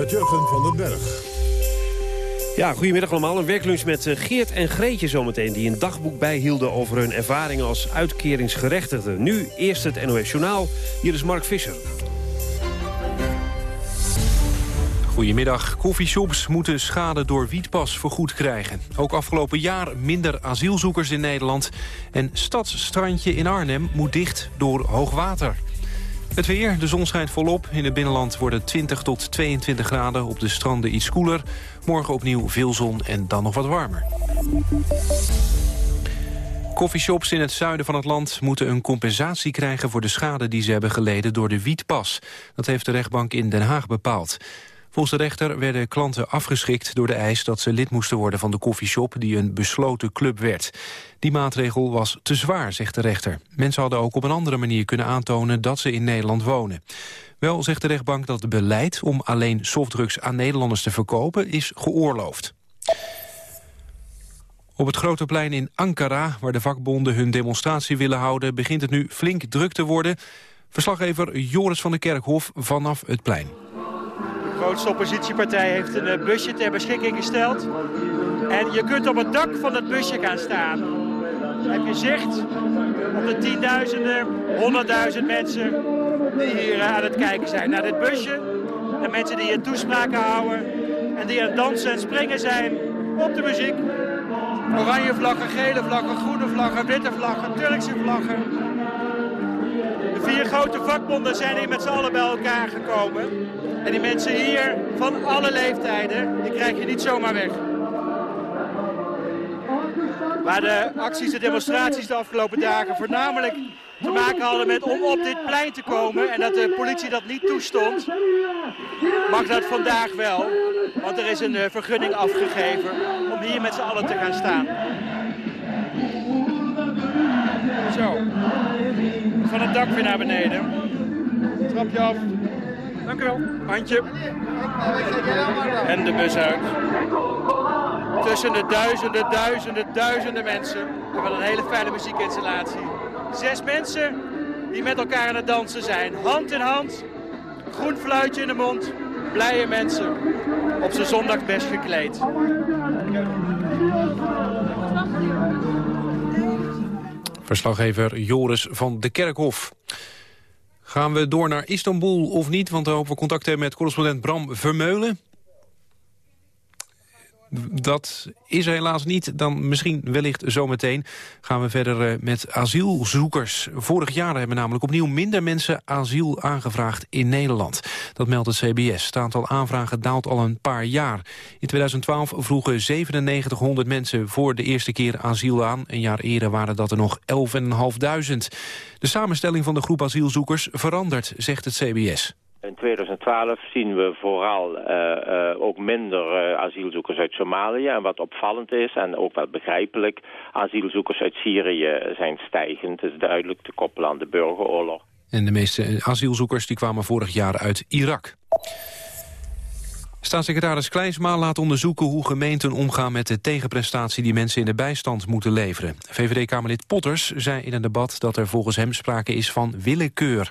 met Jurgen van den Berg. Ja, goedemiddag allemaal. Een werklunch met eh, Geert en Greetje zometeen... die een dagboek bijhielden over hun ervaringen als uitkeringsgerechtigden. Nu eerst het NOS Journaal. Hier is Mark Visser. Goedemiddag. Coffeeshops moeten schade door wietpas vergoed krijgen. Ook afgelopen jaar minder asielzoekers in Nederland. En Stadsstrandje in Arnhem moet dicht door hoogwater. Het weer, de zon schijnt volop. In het binnenland worden 20 tot 22 graden. Op de stranden iets koeler. Morgen opnieuw veel zon en dan nog wat warmer. Coffeeshops in het zuiden van het land moeten een compensatie krijgen voor de schade die ze hebben geleden door de wietpas. Dat heeft de rechtbank in Den Haag bepaald. Volgens de rechter werden klanten afgeschikt door de eis dat ze lid moesten worden van de koffieshop die een besloten club werd. Die maatregel was te zwaar, zegt de rechter. Mensen hadden ook op een andere manier kunnen aantonen dat ze in Nederland wonen. Wel zegt de rechtbank dat het beleid om alleen softdrugs aan Nederlanders te verkopen is geoorloofd. Op het grote plein in Ankara, waar de vakbonden hun demonstratie willen houden... begint het nu flink druk te worden. Verslaggever Joris van der Kerkhof vanaf het plein grootste oppositiepartij heeft een eh, busje ter beschikking gesteld. En je kunt op het dak van het busje gaan staan. Heb je zicht op de tienduizenden, honderdduizend mensen die hier eh, aan het kijken zijn naar dit busje. En mensen die hier toespraken houden en die aan het dansen en springen zijn op de muziek. Oranje vlaggen, gele vlaggen, groene vlaggen, witte vlaggen, Turkse vlaggen. Vier grote vakbonden zijn hier met z'n allen bij elkaar gekomen. En die mensen hier van alle leeftijden, die krijg je niet zomaar weg. Waar de acties en demonstraties de afgelopen dagen voornamelijk te maken hadden met om op dit plein te komen en dat de politie dat niet toestond, mag dat vandaag wel. Want er is een eh, vergunning afgegeven om hier met z'n allen te gaan staan. Zo, van het dak weer naar beneden. Trapje af. Dank u wel. Handje. En de bus uit. Tussen de duizenden, duizenden, duizenden mensen. En van een hele fijne muziekinstallatie. Zes mensen die met elkaar aan het dansen zijn. Hand in hand. Groen fluitje in de mond. Blije mensen. Op zijn zondagbest gekleed. Verslaggever Joris van de Kerkhof. Gaan we door naar Istanbul of niet? Want dan hopen we contact hebben met correspondent Bram Vermeulen. Dat is er helaas niet. Dan misschien wellicht zometeen gaan we verder eh, met asielzoekers. Vorig jaar hebben namelijk opnieuw minder mensen asiel aangevraagd in Nederland. Dat meldt het CBS. Het aantal aanvragen daalt al een paar jaar. In 2012 vroegen 9700 mensen voor de eerste keer asiel aan. Een jaar eerder waren dat er nog 11.500. De samenstelling van de groep asielzoekers verandert, zegt het CBS. In 2012 zien we vooral uh, uh, ook minder uh, asielzoekers uit Somalië. En wat opvallend is, en ook wel begrijpelijk... asielzoekers uit Syrië zijn stijgend. Het is duidelijk te koppelen aan de burgeroorlog. En de meeste asielzoekers die kwamen vorig jaar uit Irak. Staatssecretaris Kleinsma laat onderzoeken hoe gemeenten omgaan met de tegenprestatie die mensen in de bijstand moeten leveren. VVD-Kamerlid Potters zei in een debat dat er volgens hem sprake is van willekeur.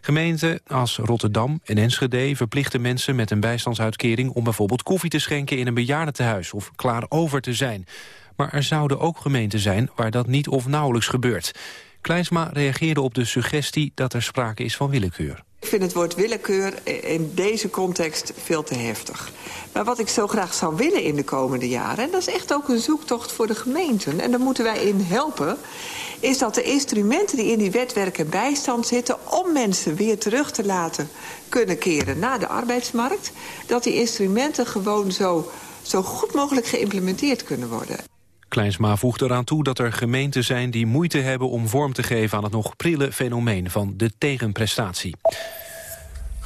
Gemeenten als Rotterdam en Enschede verplichten mensen met een bijstandsuitkering om bijvoorbeeld koffie te schenken in een bejaardentehuis of klaar over te zijn. Maar er zouden ook gemeenten zijn waar dat niet of nauwelijks gebeurt. Kleinsma reageerde op de suggestie dat er sprake is van willekeur. Ik vind het woord willekeur in deze context veel te heftig. Maar wat ik zo graag zou willen in de komende jaren... en dat is echt ook een zoektocht voor de gemeenten... en daar moeten wij in helpen... is dat de instrumenten die in die wetwerk en bijstand zitten... om mensen weer terug te laten kunnen keren naar de arbeidsmarkt... dat die instrumenten gewoon zo, zo goed mogelijk geïmplementeerd kunnen worden. Kleinsma voegt eraan toe dat er gemeenten zijn die moeite hebben om vorm te geven aan het nog prille fenomeen van de tegenprestatie.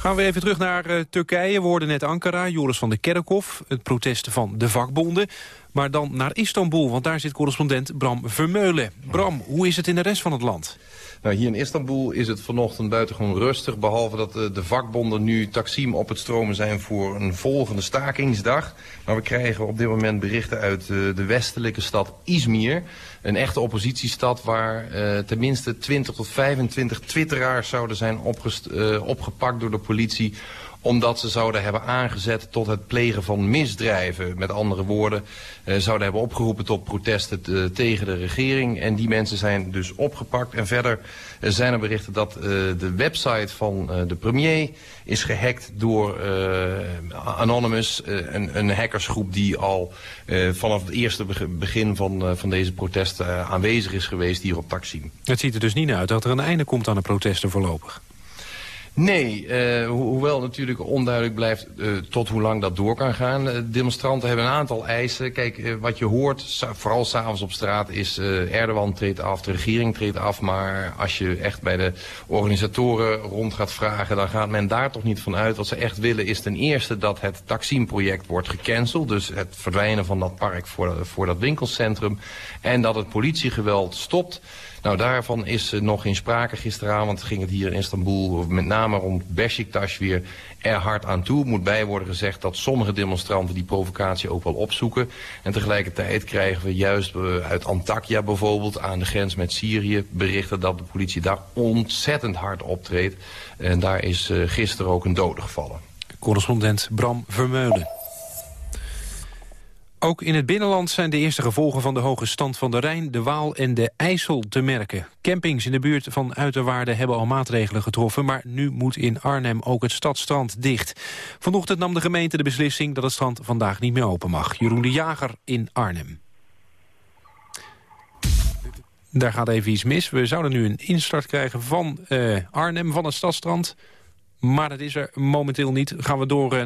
Gaan we even terug naar uh, Turkije. We hoorden net Ankara, Joris van der Kerkhof, het protest van de vakbonden. Maar dan naar Istanbul, want daar zit correspondent Bram Vermeulen. Bram, hoe is het in de rest van het land? Nou, hier in Istanbul is het vanochtend buitengewoon rustig. Behalve dat de, de vakbonden nu Taksim op het stromen zijn voor een volgende stakingsdag. Maar we krijgen op dit moment berichten uit de, de westelijke stad Izmir. Een echte oppositiestad waar uh, tenminste 20 tot 25 twitteraars zouden zijn opgepakt door de politie omdat ze zouden hebben aangezet tot het plegen van misdrijven. Met andere woorden, uh, zouden hebben opgeroepen tot protesten uh, tegen de regering. En die mensen zijn dus opgepakt. En verder uh, zijn er berichten dat de website van de premier is gehackt door Anonymous. Een, een, hackersgroep die al vanaf het eerste begin van, van deze protesten aanwezig is geweest hier op Taksim. Het ziet er dus niet uit dat er een einde komt aan de protesten voorlopig. Nee, ho hoewel natuurlijk onduidelijk blijft uh, tot hoe lang dat door kan gaan. Uh, demonstranten hebben een aantal eisen. Kijk, wat je hoort, vooral s'avonds op straat, is Erdogan treedt af, de regering treedt af. Maar als je echt bij de organisatoren rond gaat vragen, dan gaat men daar toch niet van uit. Wat ze echt willen is ten eerste dat het Taksim-project wordt gecanceld. Dus het verdwijnen van dat park voor, voor dat winkelcentrum. En dat het politiegeweld stopt. Nou, daarvan is uh, nog geen sprake. Gisteravond ging het hier in Istanbul, met name rond Beşiktaş, weer er hard aan toe. Moet bij worden gezegd dat sommige demonstranten die provocatie ook wel opzoeken. En tegelijkertijd krijgen we juist uh, uit Antakya bijvoorbeeld, aan de grens met Syrië, berichten dat de politie daar ontzettend hard optreedt. En daar is uh, gisteren ook een dode gevallen. Correspondent Bram Vermeulen. Ook in het binnenland zijn de eerste gevolgen van de hoge stand van de Rijn, de Waal en de IJssel te merken. Campings in de buurt van Uiterwaarden hebben al maatregelen getroffen, maar nu moet in Arnhem ook het stadstrand dicht. Vanochtend nam de gemeente de beslissing dat het strand vandaag niet meer open mag. Jeroen de Jager in Arnhem. Daar gaat even iets mis. We zouden nu een instart krijgen van uh, Arnhem, van het stadstrand. Maar dat is er momenteel niet. Gaan we door uh,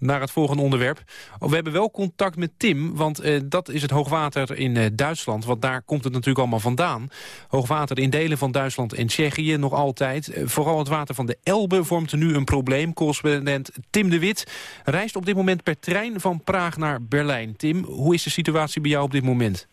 naar het volgende onderwerp. We hebben wel contact met Tim, want uh, dat is het hoogwater in uh, Duitsland. Want daar komt het natuurlijk allemaal vandaan. Hoogwater in delen van Duitsland en Tsjechië nog altijd. Uh, vooral het water van de Elbe vormt nu een probleem. Correspondent Tim de Wit reist op dit moment per trein van Praag naar Berlijn. Tim, hoe is de situatie bij jou op dit moment?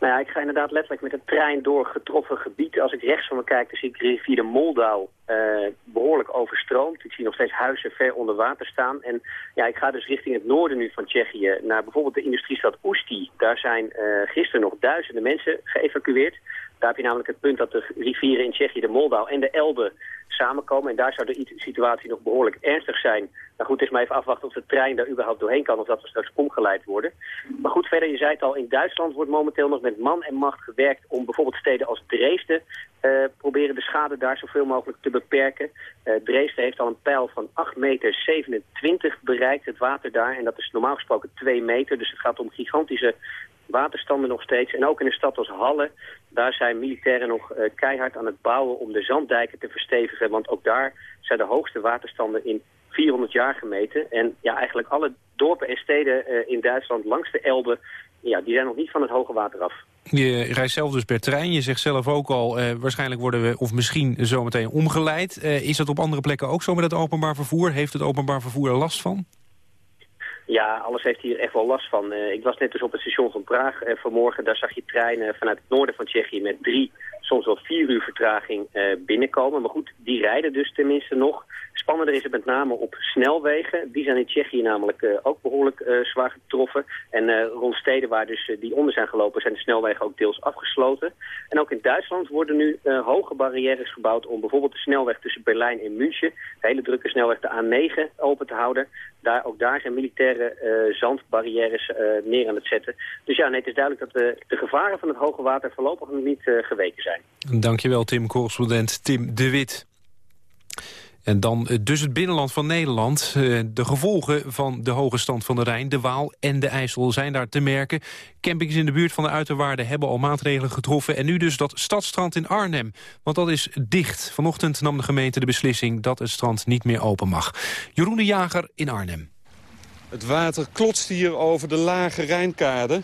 Nou ja, ik ga inderdaad letterlijk met een trein door getroffen gebied. Als ik rechts van me kijk, dan zie ik de rivier de Moldau uh, behoorlijk overstroomd. Ik zie nog steeds huizen ver onder water staan. En ja, ik ga dus richting het noorden nu van Tsjechië, naar bijvoorbeeld de industriestad Oesti. Daar zijn uh, gisteren nog duizenden mensen geëvacueerd. Daar heb je namelijk het punt dat de rivieren in Tsjechië, de Moldau en de Elbe samenkomen. En daar zou de situatie nog behoorlijk ernstig zijn. Nou goed, het is maar even afwachten of de trein daar überhaupt doorheen kan... of dat we straks omgeleid worden. Maar goed, verder, je zei het al, in Duitsland wordt momenteel nog met man en macht gewerkt... om bijvoorbeeld steden als Dresden uh, proberen de schade daar zoveel mogelijk te beperken. Uh, Dresden heeft al een pijl van 8,27 meter bereikt, het water daar. En dat is normaal gesproken 2 meter, dus het gaat om gigantische waterstanden nog steeds. En ook in een stad als Halle, daar zijn militairen nog uh, keihard aan het bouwen om de zanddijken te verstevigen. Want ook daar zijn de hoogste waterstanden in 400 jaar gemeten. En ja, eigenlijk alle dorpen en steden uh, in Duitsland langs de Elbe, ja, die zijn nog niet van het hoge water af. Je reist zelf dus per trein. Je zegt zelf ook al, uh, waarschijnlijk worden we of misschien zometeen omgeleid. is dat op andere plekken ook zo met het openbaar vervoer? Heeft het openbaar vervoer er last van? Ja, alles heeft hier echt wel last van. Uh, ik was net dus op het station van Praag uh, vanmorgen. Daar zag je treinen vanuit het noorden van Tsjechië met drie, soms wel vier uur vertraging uh, binnenkomen. Maar goed, die rijden dus tenminste nog. Spannender is het met name op snelwegen. Die zijn in Tsjechië namelijk ook behoorlijk zwaar getroffen. En rond steden waar dus die onder zijn gelopen zijn de snelwegen ook deels afgesloten. En ook in Duitsland worden nu hoge barrières gebouwd om bijvoorbeeld de snelweg tussen Berlijn en München, de hele drukke snelweg de A9, open te houden. Daar, ook daar zijn militaire zandbarrières neer aan het zetten. Dus ja, nee, het is duidelijk dat de, de gevaren van het hoge water voorlopig nog niet geweken zijn. Dankjewel Tim, correspondent Tim de Wit. En dan eh, dus het binnenland van Nederland. Eh, de gevolgen van de hoge stand van de Rijn, de Waal en de IJssel zijn daar te merken. Campings in de buurt van de uiterwaarden hebben al maatregelen getroffen. En nu dus dat stadstrand in Arnhem. Want dat is dicht. Vanochtend nam de gemeente de beslissing dat het strand niet meer open mag. Jeroen de Jager in Arnhem. Het water klotst hier over de lage Rijnkade.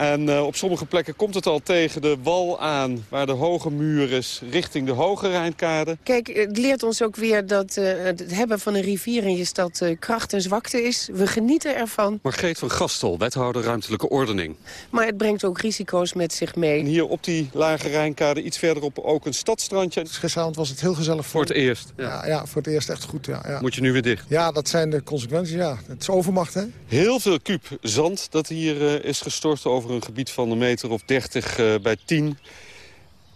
En uh, op sommige plekken komt het al tegen de wal aan... waar de hoge muur is, richting de Hoge Rijnkade. Kijk, het leert ons ook weer dat uh, het hebben van een rivier in je stad... Uh, kracht en zwakte is. We genieten ervan. Margreet van Gastel, wethouder ruimtelijke ordening. Maar het brengt ook risico's met zich mee. En hier op die Lage Rijnkade, iets verderop, ook een stadstrandje. Gisteravond was het heel gezellig. Voor het eerst? Ja, ja, ja voor het eerst echt goed, ja, ja, Moet je nu weer dicht? Ja, dat zijn de consequenties, ja. Het is overmacht, hè? Heel veel kuub zand dat hier is gestort over een gebied van een meter of 30 uh, bij 10.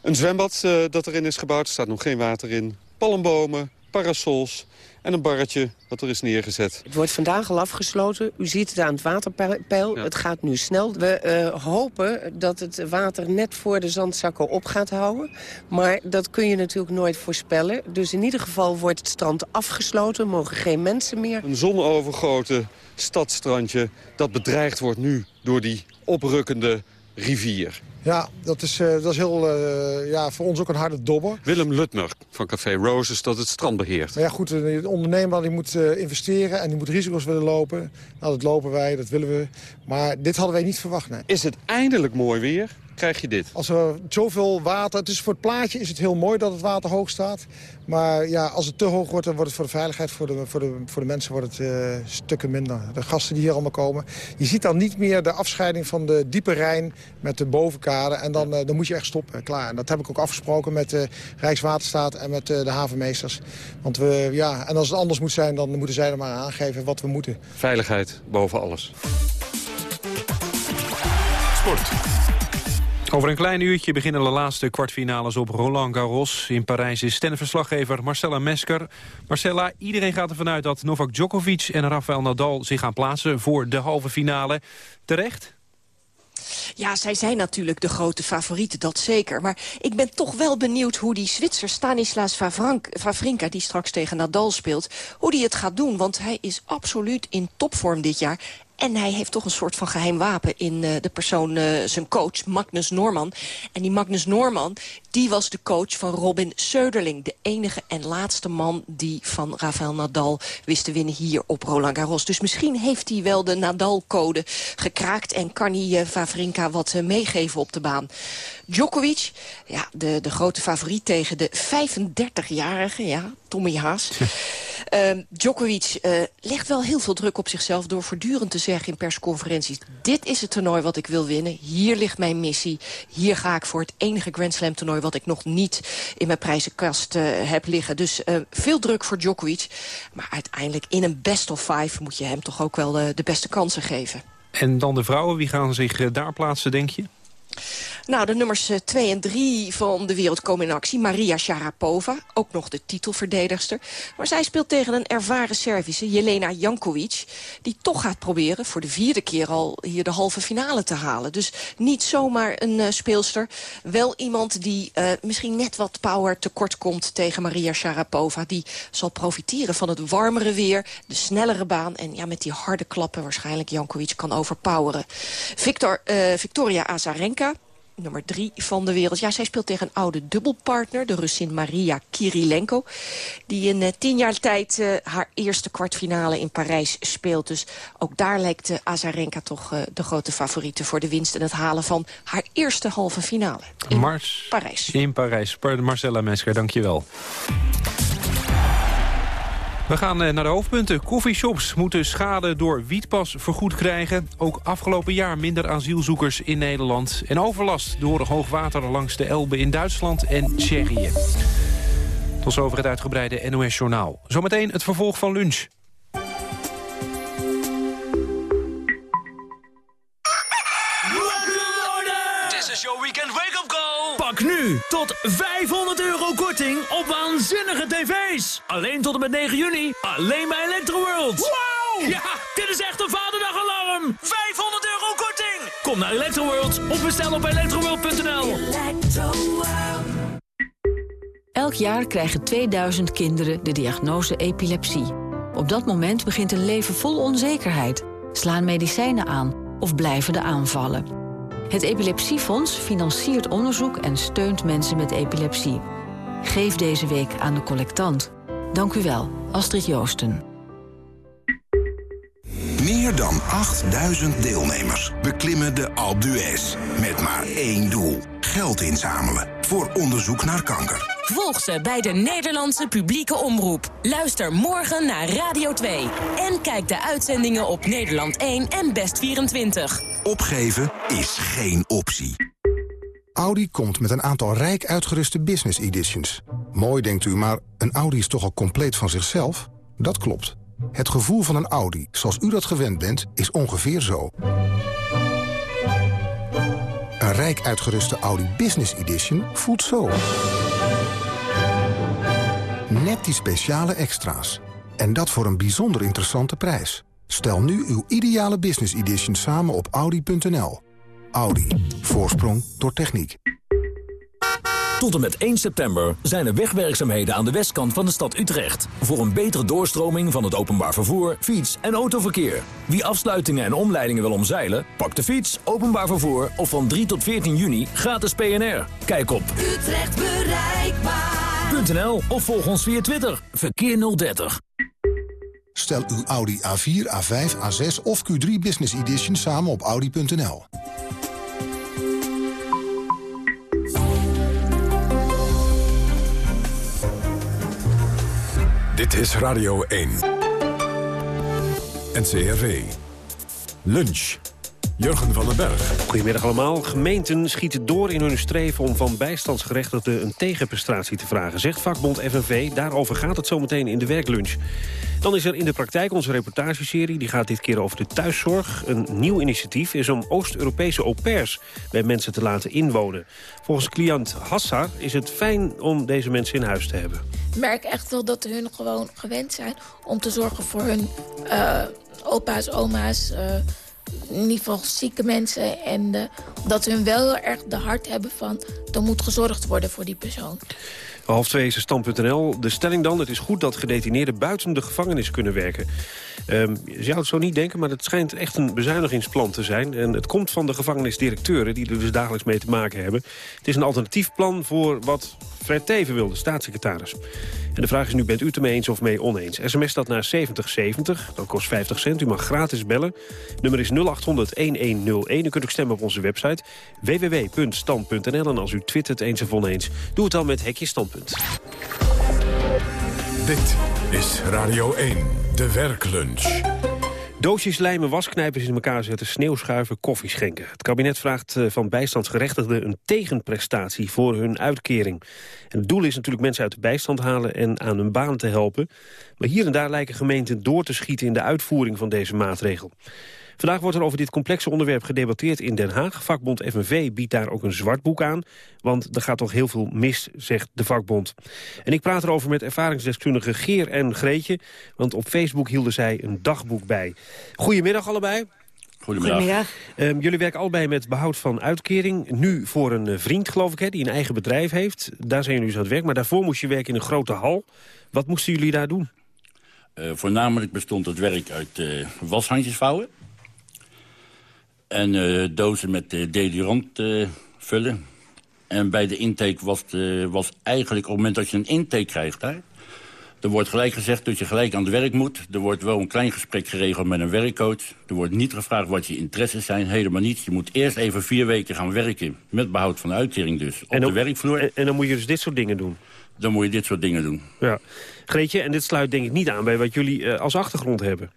Een zwembad uh, dat erin is gebouwd, er staat nog geen water in. Palmbomen, parasols en een barretje wat er is neergezet. Het wordt vandaag al afgesloten. U ziet het aan het waterpeil. Het gaat nu snel. We eh, hopen dat het water net voor de zandzakken op gaat houden. Maar dat kun je natuurlijk nooit voorspellen. Dus in ieder geval wordt het strand afgesloten. mogen geen mensen meer. Een zonovergoten stadstrandje dat bedreigd wordt nu door die oprukkende rivier. Ja, dat is, uh, dat is heel, uh, ja, voor ons ook een harde dobber. Willem Lutmer van Café Roses dat het strand beheert. Maar ja, goed, de ondernemer die moet uh, investeren en die moet risico's willen lopen. Nou, dat lopen wij, dat willen we. Maar dit hadden wij niet verwacht, nee. Is het eindelijk mooi weer? krijg je dit. Als er zoveel water... Het is voor het plaatje is het heel mooi dat het water hoog staat. Maar ja, als het te hoog wordt, dan wordt het voor de veiligheid... voor de, voor de, voor de mensen wordt het stukken minder. De gasten die hier allemaal komen. Je ziet dan niet meer de afscheiding van de diepe Rijn met de En dan, uh, dan moet je echt stoppen, klaar. En dat heb ik ook afgesproken met de Rijkswaterstaat en met uh, de havenmeesters. Want we, ja, en als het anders moet zijn, dan moeten zij er maar aangeven wat we moeten. Veiligheid boven alles. Sport. Over een klein uurtje beginnen de laatste kwartfinales op Roland Garros. In Parijs is stennisverslaggever Marcella Mesker. Marcella, iedereen gaat ervan uit dat Novak Djokovic en Rafael Nadal zich gaan plaatsen voor de halve finale. Terecht? Ja, zij zijn natuurlijk de grote favorieten, dat zeker. Maar ik ben toch wel benieuwd hoe die Zwitser Stanislas Wawrinka... die straks tegen Nadal speelt, hoe die het gaat doen. Want hij is absoluut in topvorm dit jaar. En hij heeft toch een soort van geheim wapen in uh, de persoon, uh, zijn coach, Magnus Norman. En die Magnus Norman, die was de coach van Robin Söderling. De enige en laatste man die van Rafael Nadal wist te winnen hier op Roland Garros. Dus misschien heeft hij wel de Nadal-code gekraakt... en kan hij uh, wat meegeven op de baan. Djokovic, ja, de, de grote favoriet tegen de 35-jarige, ja, Tommy Haas. uh, Djokovic uh, legt wel heel veel druk op zichzelf... door voortdurend te zeggen in persconferenties... dit is het toernooi wat ik wil winnen. Hier ligt mijn missie. Hier ga ik voor het enige Grand Slam toernooi... wat ik nog niet in mijn prijzenkast uh, heb liggen. Dus veel druk voor Djokovic. Maar uiteindelijk in een best of five... moet je hem toch ook wel de beste kansen geven. En dan de vrouwen, wie gaan zich daar plaatsen, denk je? Nou, de nummers 2 en 3 van de wereld komen in actie. Maria Sharapova, ook nog de titelverdedigster. Maar zij speelt tegen een ervaren Servische, Jelena Jankovic... die toch gaat proberen voor de vierde keer al hier de halve finale te halen. Dus niet zomaar een uh, speelster. Wel iemand die uh, misschien net wat power tekort komt tegen Maria Sharapova. Die zal profiteren van het warmere weer, de snellere baan... en ja, met die harde klappen waarschijnlijk Jankovic kan overpoweren. Victor, Victoria Azarenka nummer drie van de wereld. Ja, zij speelt tegen een oude dubbelpartner, de Russin Maria Kirilenko. Die in uh, tien jaar tijd uh, haar eerste kwartfinale in Parijs speelt. Dus ook daar lijkt uh, Azarenka toch de grote favoriete voor de winst... en het halen van haar eerste halve finale in Mars, Parijs. In Parijs. Marcella Mesker, dankjewel. We gaan naar de hoofdpunten. Coffeeshops moeten schade door wietpas vergoed krijgen. Ook afgelopen jaar minder asielzoekers in Nederland. En overlast door hoogwater langs de Elbe in Duitsland en Tsjechië. Tot zover het uitgebreide NOS-journaal. Zometeen het vervolg van lunch. Nu tot 500 euro korting op waanzinnige tv's. Alleen tot en met 9 juni. Alleen bij Electroworld. Wow! Ja, dit is echt een vaderdagalarm. 500 euro korting. Kom naar Electroworld of bestel op electroworld.nl. Elk jaar krijgen 2000 kinderen de diagnose epilepsie. Op dat moment begint een leven vol onzekerheid. Slaan medicijnen aan of blijven de aanvallen. Het Epilepsiefonds financiert onderzoek en steunt mensen met epilepsie. Geef deze week aan de collectant. Dank u wel, Astrid Joosten. Meer dan 8000 deelnemers beklimmen de Alpe d'Huez met maar één doel. Geld inzamelen voor onderzoek naar kanker. Volg ze bij de Nederlandse publieke omroep. Luister morgen naar Radio 2. En kijk de uitzendingen op Nederland 1 en Best 24. Opgeven is geen optie. Audi komt met een aantal rijk uitgeruste business editions. Mooi denkt u, maar een Audi is toch al compleet van zichzelf? Dat klopt. Het gevoel van een Audi, zoals u dat gewend bent, is ongeveer zo. Een rijk uitgeruste Audi Business Edition voelt zo. Net die speciale extra's. En dat voor een bijzonder interessante prijs. Stel nu uw ideale business edition samen op Audi.nl. Audi. Voorsprong door techniek. Tot en met 1 september zijn er wegwerkzaamheden aan de westkant van de stad Utrecht. Voor een betere doorstroming van het openbaar vervoer, fiets- en autoverkeer. Wie afsluitingen en omleidingen wil omzeilen, pak de fiets, openbaar vervoer of van 3 tot 14 juni gratis PNR. Kijk op Utrecht bereikbaar.nl of volg ons via Twitter. Verkeer 030. Stel uw Audi A4, A5, A6 of Q3 Business Edition samen op Audi.nl. Dit is Radio 1. NCRV. Lunch. Jurgen van den Berg. Goedemiddag allemaal. Gemeenten schieten door in hun streven om van bijstandsgerechtigden een tegenprestatie te vragen, zegt vakbond FNV. Daarover gaat het zometeen in de werklunch. Dan is er in de praktijk onze reportageserie. Die gaat dit keer over de thuiszorg. Een nieuw initiatief is om Oost-Europese au pairs bij mensen te laten inwonen. Volgens cliënt Hassar is het fijn om deze mensen in huis te hebben. Ik merk echt wel dat hun gewoon gewend zijn om te zorgen voor hun uh, opa's, oma's... Uh, in ieder geval zieke mensen. En uh, dat hun wel erg de hart hebben van... er moet gezorgd worden voor die persoon. Half twee is stand.nl. De stelling dan, het is goed dat gedetineerden buiten de gevangenis kunnen werken. Um, je zou het zo niet denken, maar het schijnt echt een bezuinigingsplan te zijn. En het komt van de gevangenisdirecteuren die er dus dagelijks mee te maken hebben. Het is een alternatief plan voor wat Fred Teven wil, de staatssecretaris. En de vraag is nu, bent u het ermee eens of mee oneens? SMS dat naar 7070, dat kost 50 cent. U mag gratis bellen. Nummer is 0800-1101. U kunt ook stemmen op onze website www.stand.nl. En als u twittert eens of oneens, doe het dan met Hekje Standpunt. Dit is Radio 1, de werklunch. Doosjes lijmen, wasknijpers in elkaar zetten, sneeuwschuiven, koffie schenken. Het kabinet vraagt eh, van bijstandsgerechtigden een tegenprestatie voor hun uitkering. En het doel is natuurlijk mensen uit de bijstand halen en aan hun baan te helpen. Maar hier en daar lijken gemeenten door te schieten in de uitvoering van deze maatregel. Vandaag wordt er over dit complexe onderwerp gedebatteerd in Den Haag. Vakbond FNV biedt daar ook een zwart boek aan. Want er gaat toch heel veel mis, zegt de vakbond. En ik praat erover met ervaringsdeskundige Geer en Greetje. Want op Facebook hielden zij een dagboek bij. Goedemiddag allebei. Goedemiddag. Goedemiddag. Um, jullie werken allebei met behoud van uitkering. Nu voor een eh, vriend, geloof ik, hè, die een eigen bedrijf heeft. Daar zijn jullie dus aan het werk. Maar daarvoor moest je werken in een grote hal. Wat moesten jullie daar doen? Uh, voornamelijk bestond het werk uit uh, washandjes vouwen. En uh, dozen met uh, deodorant uh, vullen. En bij de intake was, het, was eigenlijk op het moment dat je een intake krijgt... Hè, er wordt gelijk gezegd dat je gelijk aan het werk moet. Er wordt wel een klein gesprek geregeld met een werkcoach. Er wordt niet gevraagd wat je interesses zijn, helemaal niet. Je moet eerst even vier weken gaan werken, met behoud van de uitkering dus, op dan, de werkvloer. En, en dan moet je dus dit soort dingen doen? Dan moet je dit soort dingen doen. Ja. Greetje, en dit sluit denk ik niet aan bij wat jullie als achtergrond hebben.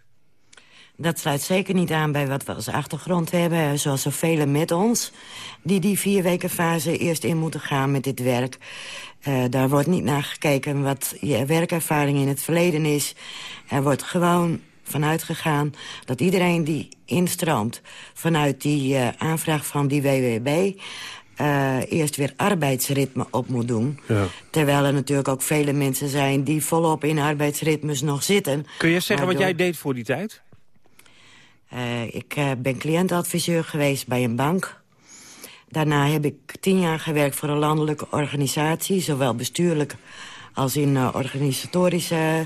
Dat sluit zeker niet aan bij wat we als achtergrond hebben. Zoals zoveel met ons. Die die vier weken fase eerst in moeten gaan met dit werk. Uh, daar wordt niet naar gekeken wat je werkervaring in het verleden is. Er wordt gewoon vanuit gegaan dat iedereen die instroomt... vanuit die uh, aanvraag van die WWB... Uh, eerst weer arbeidsritme op moet doen. Ja. Terwijl er natuurlijk ook vele mensen zijn... die volop in arbeidsritmes nog zitten. Kun je zeggen wat jij deed voor die tijd? Uh, ik uh, ben cliëntadviseur geweest bij een bank. Daarna heb ik tien jaar gewerkt voor een landelijke organisatie... zowel bestuurlijk als in uh, organisatorische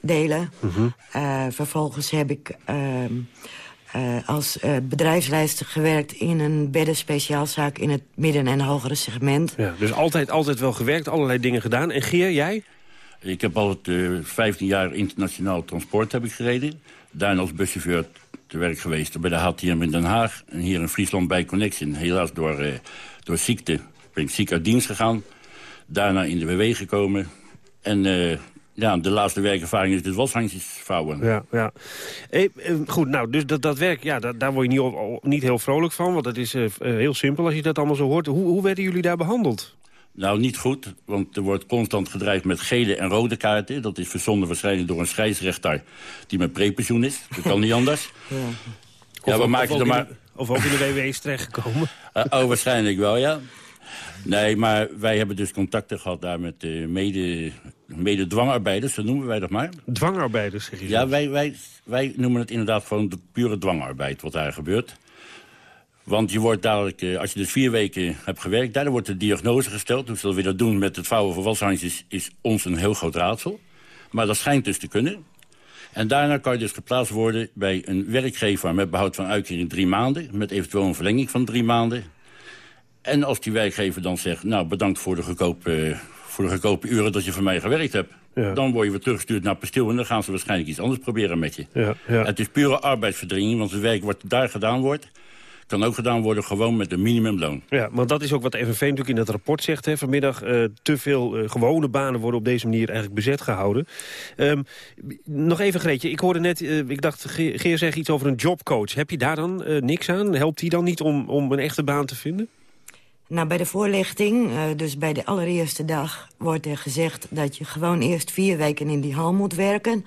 delen. Mm -hmm. vervolgens heb ik ehm, als bedrijfsleider gewerkt... in een beddenspeciaalzaak in het midden- en hogere segment. Ja, dus altijd, altijd wel gewerkt, allerlei dingen gedaan. En Geer, jij? Ik heb altijd 15 jaar internationaal transport heb ik gereden. Daarna als buschauffeur te werk geweest bij de HTM in Den Haag. En hier in Friesland bij Connection. Helaas door, uh, door ziekte ben ik ziek uit dienst gegaan. Daarna in de WW gekomen. En uh, ja, de laatste werkervaring is dus washandjes vouwen. Ja, ja. Eh, goed, nou, dus dat, dat werk, ja, daar word je niet, niet heel vrolijk van. Want dat is heel simpel als je dat allemaal zo hoort. Hoe, hoe werden jullie daar behandeld? Nou, niet goed, want er wordt constant gedreigd met gele en rode kaarten. Dat is verzonden waarschijnlijk door een scheidsrechter die met prepensioen is. Dat kan niet anders. Ja, ja we maken er maar... Of ook in de WW is terechtgekomen. Uh, oh, waarschijnlijk wel, ja. Nee, maar wij hebben dus contacten gehad daar met uh, mede, mede dwangarbeiders, zo noemen wij dat maar. Dwangarbeiders, zeg je Ja, wij, wij, wij noemen het inderdaad gewoon de pure dwangarbeid wat daar gebeurt. Want je wordt dadelijk, uh, als je dus vier weken hebt gewerkt... daar wordt de diagnose gesteld. Hoe zullen we dat doen met het vouwen van washandjes... is ons een heel groot raadsel. Maar dat schijnt dus te kunnen. En daarna kan je dus geplaatst worden bij een werkgever... met behoud van uitkering drie maanden... met eventueel een verlenging van drie maanden. En als die werkgever dan zegt... nou, bedankt voor de goedkope, voor de goedkope uren dat je voor mij gewerkt hebt... Ja. Dan word je weer teruggestuurd naar Pasteel... en dan gaan ze waarschijnlijk iets anders proberen met je. Ja, ja. Het is pure arbeidsverdringing, want het werk wat daar gedaan wordt kan ook gedaan worden gewoon met een minimumloon. Ja, maar dat is ook wat de FNV natuurlijk in het rapport zegt. Hè. Vanmiddag uh, te veel uh, gewone banen worden op deze manier eigenlijk bezet gehouden. Um, nog even Greetje, ik hoorde net, uh, ik dacht Geer zegt iets over een jobcoach. Heb je daar dan niks aan? Helpt die dan niet om, om een echte baan te vinden? Nou, bij de voorlichting, dus bij de allereerste dag... wordt er gezegd dat je gewoon eerst vier weken in die hal moet werken.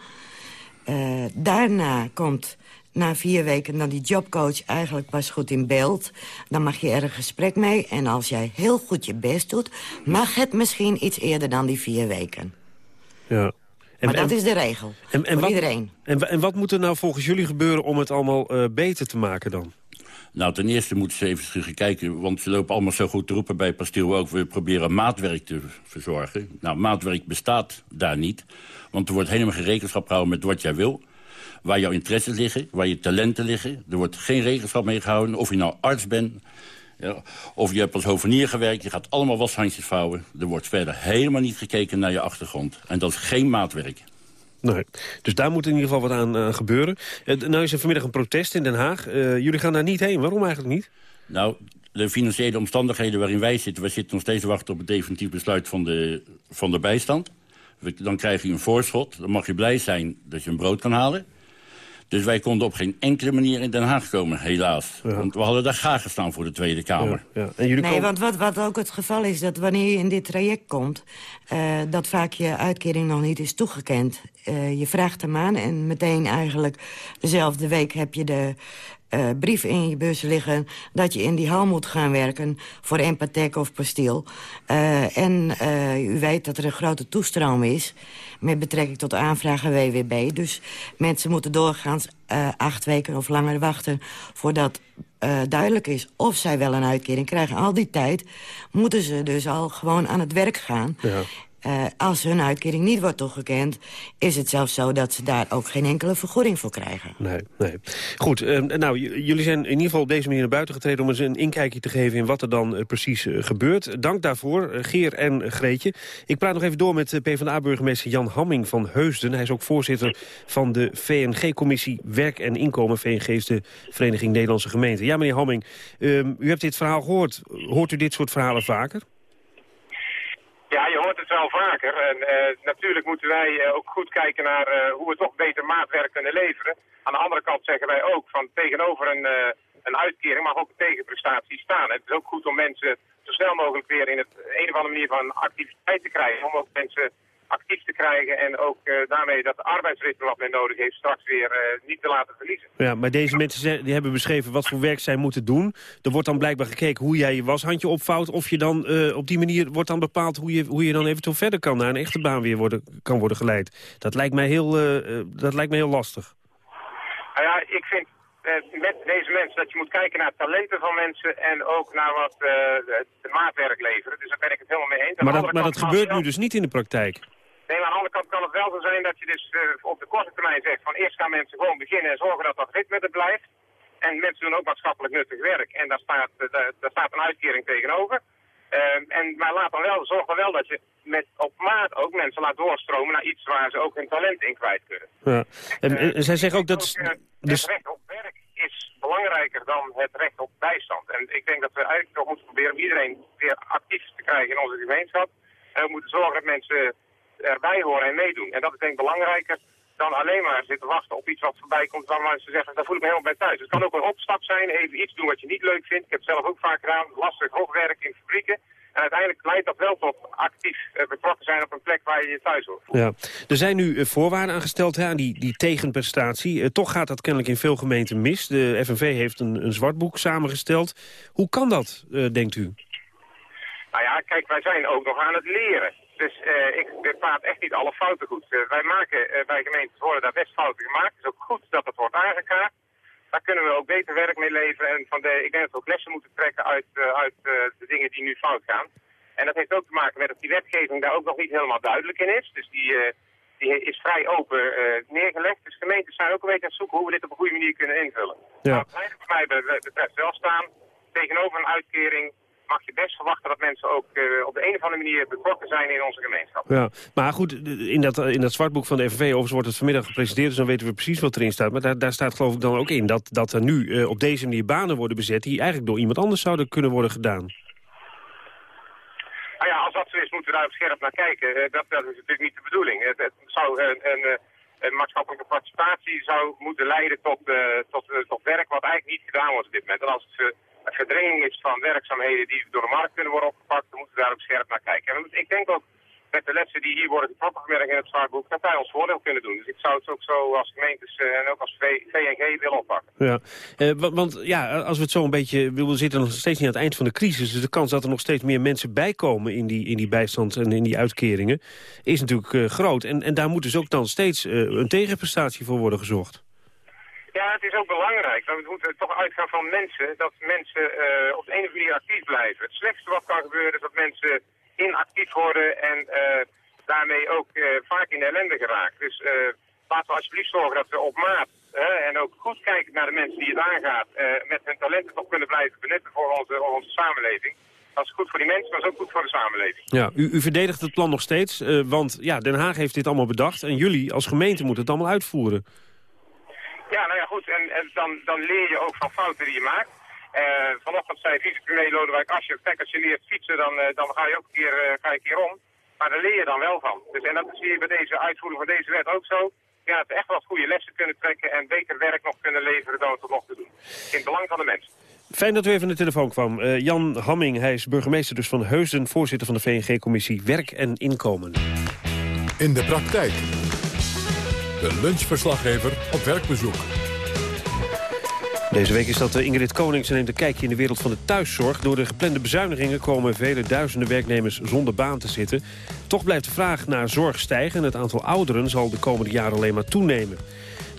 daarna komt na vier weken dan die jobcoach eigenlijk pas goed in beeld. Dan mag je er een gesprek mee. En als jij heel goed je best doet... mag het misschien iets eerder dan die vier weken. Ja. En, maar dat is de regel, en, en voor wat, iedereen. En, en, wat moet er nou volgens jullie gebeuren om het allemaal uh, beter te maken dan? Nou, ten eerste moeten ze even kijken... want ze lopen allemaal zo goed te roepen bij Pastiel ook... we proberen maatwerk te verzorgen. Nou, maatwerk bestaat daar niet. Want er wordt helemaal geen rekenschap gehouden met wat jij wil waar jouw interesses liggen, waar je talenten liggen. Er wordt geen rekenschap mee gehouden, of je nou arts bent... Ja, of je hebt als hovenier gewerkt, je gaat allemaal washandjes vouwen. Er wordt verder helemaal niet gekeken naar je achtergrond. En dat is geen maatwerk. Nee, dus daar moet in ieder geval wat aan gebeuren. Uh, nou is er vanmiddag een protest in Den Haag. Uh, jullie gaan daar niet heen. Waarom eigenlijk niet? Nou, de financiële omstandigheden waarin wij zitten... wij zitten nog steeds wachten op het definitief besluit van de, van de bijstand. Dan krijg je een voorschot. Dan mag je blij zijn dat je een brood kan halen. Dus wij konden op geen enkele manier in Den Haag komen, helaas. Want we hadden daar graag gestaan voor de Tweede Kamer. Ja, ja. En jullie nee, want wat, wat ook het geval is, dat wanneer je in dit traject komt... Uh, dat vaak je uitkering nog niet is toegekend. Uh, je vraagt hem aan en meteen eigenlijk dezelfde week heb je de uh, brief in je bus liggen... dat je in die hal moet gaan werken voor Empathek of Pastiel. Uh, en uh, u weet dat er een grote toestroom is met betrekking tot aanvragen WWB. Dus mensen moeten doorgaans acht weken of langer wachten... voordat duidelijk is of zij wel een uitkering krijgen. Al die tijd moeten ze dus al gewoon aan het werk gaan. Ja. Uh, als hun uitkering niet wordt toegekend... is het zelfs zo dat ze daar ook geen enkele vergoeding voor krijgen. Nee, nee. Goed, uh, nou, jullie zijn in ieder geval op deze manier naar buiten getreden... om eens een inkijkje te geven in wat er dan uh, precies gebeurt. Dank daarvoor, Geer en Greetje. Ik praat nog even door met PvdA-burgemeester Jan Hamming van Heusden. Hij is ook voorzitter van de VNG-commissie Werk en Inkomen. VNG is de Vereniging Nederlandse Gemeenten. Ja, meneer Hamming, ehm, u hebt dit verhaal gehoord. Hoort u dit soort verhalen vaker? Ja, je hoort het wel vaker. En uh, natuurlijk moeten wij uh, ook goed kijken naar uh, hoe we toch beter maatwerk kunnen leveren. Aan de andere kant zeggen wij ook van tegenover een, een uitkering mag ook een tegenprestatie staan. Het is ook goed om mensen zo snel mogelijk weer in het een of andere manier van activiteit te krijgen. Om ook mensen actief te krijgen en ook uh, daarmee dat de arbeidsritme wat men nodig heeft straks weer uh, niet te laten verliezen. Ja, maar deze mensen die hebben beschreven wat voor werk zij moeten doen. Er wordt dan blijkbaar gekeken hoe jij je washandje opvouwt of je dan uh, op die manier wordt dan bepaald hoe je, hoe je dan eventueel verder kan naar een echte baan weer worden, kan worden geleid. Dat lijkt mij heel, dat lijkt mij heel lastig. Nou ja, ik vind met deze mensen dat je moet kijken naar talenten van mensen en ook naar wat de, de maatwerk leveren. Dus daar ben ik het helemaal mee eens. Maar dat, maar dat gebeurt nu dus niet in de praktijk. Nee, maar aan de andere kant kan het wel zo zijn dat je dus uh, op de korte termijn zegt van eerst gaan mensen gewoon beginnen en zorgen dat dat ritme er blijft. En mensen doen ook maatschappelijk nuttig werk. En daar staat, uh, daar, staat een uitkering tegenover. Uh, en, maar laat dan wel, zorg dan wel dat je met, op maat ook mensen laat doorstromen naar iets waar ze ook hun talent in kwijt kunnen. Ja. En, en zij zeggen ook dat... Ook, dus... Het recht op werk is belangrijker dan het recht op bijstand. En ik denk dat we eigenlijk toch moeten proberen om iedereen weer actief te krijgen in onze gemeenschap. En we moeten zorgen dat mensen erbij horen en meedoen. En dat is denk ik belangrijker dan alleen maar zitten wachten op iets wat voorbij komt waarvan ze zeggen, daar voel ik me helemaal bij thuis. Het kan ook een opstap zijn, even iets doen wat je niet leuk vindt. Ik heb het zelf ook vaak gedaan, lastig hoogwerk in fabrieken. En uiteindelijk leidt dat wel tot actief uh, betrokken zijn op een plek waar je je thuis hoort. Ja. Er zijn nu uh, voorwaarden aangesteld hè, aan die, die tegenprestatie. Toch gaat dat kennelijk in veel gemeenten mis. De FNV heeft een, een zwartboek samengesteld. Hoe kan dat, denkt u? Nou ja, kijk, wij zijn ook nog aan het leren. Dus uh, ik praat echt niet alle fouten goed. Uh, wij maken uh, bij gemeentes worden daar best fouten gemaakt. Het is ook goed dat het wordt aangekaart. Daar kunnen we ook beter werk mee leveren. En van de, ik denk dat we ook lessen moeten trekken uit, uit de dingen die nu fout gaan. En dat heeft ook te maken met dat die wetgeving daar ook nog niet helemaal duidelijk in is. Dus die, die is vrij open neergelegd. Dus gemeentes zijn ook een beetje aan het zoeken hoe we dit op een goede manier kunnen invullen. Ja. Nou, het voor mij betreft wel staan tegenover een uitkering mag je best verwachten dat mensen ook uh, op de een of andere manier betrokken zijn in onze gemeenschap. Ja, maar goed, in dat, in dat zwartboek van de FNV, overigens wordt het vanmiddag gepresenteerd, dus dan weten we precies wat erin staat. Maar daar, daar staat geloof ik dan ook in dat, dat er nu uh, op deze manier banen worden bezet die eigenlijk door iemand anders zouden kunnen worden gedaan. Nou ja, als dat zo is, moeten we daar op scherp naar kijken. Uh, dat, dat, is natuurlijk niet de bedoeling. Het, het zou een, een, een, maatschappelijke participatie zou moeten leiden tot, tot, tot werk wat eigenlijk niet gedaan wordt op dit moment. En als het verdringing is van werkzaamheden die door de markt kunnen worden opgepakt, dan moeten we daar ook scherp naar kijken. En ik denk ook met de lessen die hier worden vanmiddag in het zwaarboek, dat wij ons voordeel kunnen doen. Dus ik zou het ook zo als gemeentes uh, en ook als VNG willen oppakken. Ja, eh, want ja, als we het zo een beetje, we zitten nog steeds niet aan het eind van de crisis, dus de kans dat er nog steeds meer mensen bijkomen in die, in die bijstand en in die uitkeringen, is natuurlijk uh, groot. En, en daar moet dus ook dan steeds uh, een tegenprestatie voor worden gezocht. Het is ook belangrijk. We moeten toch uitgaan van mensen, dat mensen uh, op de ene manier actief blijven. Het slechtste wat kan gebeuren is dat mensen inactief worden en uh, daarmee ook uh, vaak in de ellende geraken. Dus laten we alsjeblieft zorgen dat we op maat en ook goed kijken naar de mensen die het aangaat, met hun talenten toch kunnen blijven benutten voor onze, onze samenleving. Dat is goed voor die mensen, maar is ook goed voor de samenleving. Ja, u, u verdedigt het plan nog steeds, want ja, Den Haag heeft dit allemaal bedacht en jullie als gemeente moeten het allemaal uitvoeren. Ja, nou ja, goed. En, en dan, dan leer je ook van fouten die je maakt. Uh, vanochtend zei vicepremier Lodewijk Asscher, kijk, als je leert fietsen, dan, uh, dan ga je ook een keer, uh, ga je een keer om. Maar daar leer je dan wel van. Dus, en dat zie je bij deze uitvoering van deze wet ook zo. Ja, dat we echt wel goede lessen kunnen trekken en beter werk nog kunnen leveren dan we tot nog te doen. In het belang van de mens. Fijn dat u even aan de telefoon kwam. Jan Hamming, hij is burgemeester dus van Heusden, voorzitter van de VNG-commissie Werk en Inkomen. In de praktijk. De lunchverslaggever op werkbezoek. Deze week is dat eh, Ingrid Konings neemt een kijkje in de wereld van de thuiszorg. Door de geplande bezuinigingen komen vele duizenden werknemers zonder baan te zitten. Toch blijft de vraag naar zorg stijgen en het aantal ouderen zal de komende jaren alleen maar toenemen.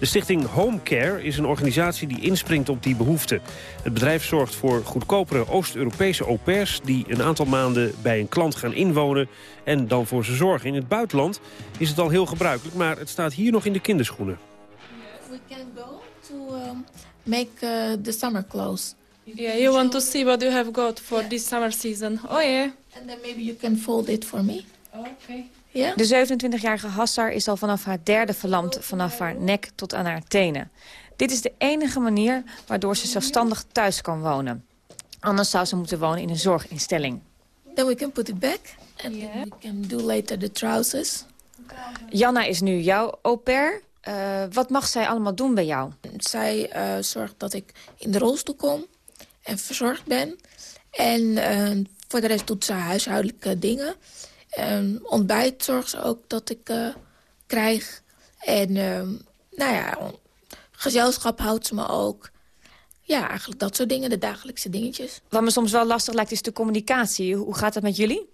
De stichting Homecare is een organisatie die inspringt op die behoeften. Het bedrijf zorgt voor goedkopere Oost-Europese au pairs... die een aantal maanden bij een klant gaan inwonen en dan voor ze zorgen. In het buitenland is het al heel gebruikelijk, maar het staat hier nog in de kinderschoenen. We can go to um, make uh, the summer clothes. Yeah, you want to see what you have got for this summer season. Oh yeah. And then maybe you can fold it for me. Okay. De 27-jarige Hassar is al vanaf haar derde verlamd, vanaf haar nek tot aan haar tenen. Dit is de enige manier waardoor ze zelfstandig thuis kan wonen. Anders zou ze moeten wonen in een zorginstelling. Then we can put it back and we can do later the trousers. Janna is nu jouw au pair. Uh, wat mag zij allemaal doen bij jou? Zij uh, zorgt dat ik in de rolstoel kom en verzorgd ben. En uh, voor de rest doet ze huishoudelijke dingen. Um, ontbijt zorgt ze ook dat ik uh, krijg. En um, nou ja, gezelschap houdt ze me ook. Ja, eigenlijk dat soort dingen, de dagelijkse dingetjes. Wat me soms wel lastig lijkt is de communicatie. Hoe gaat dat met jullie?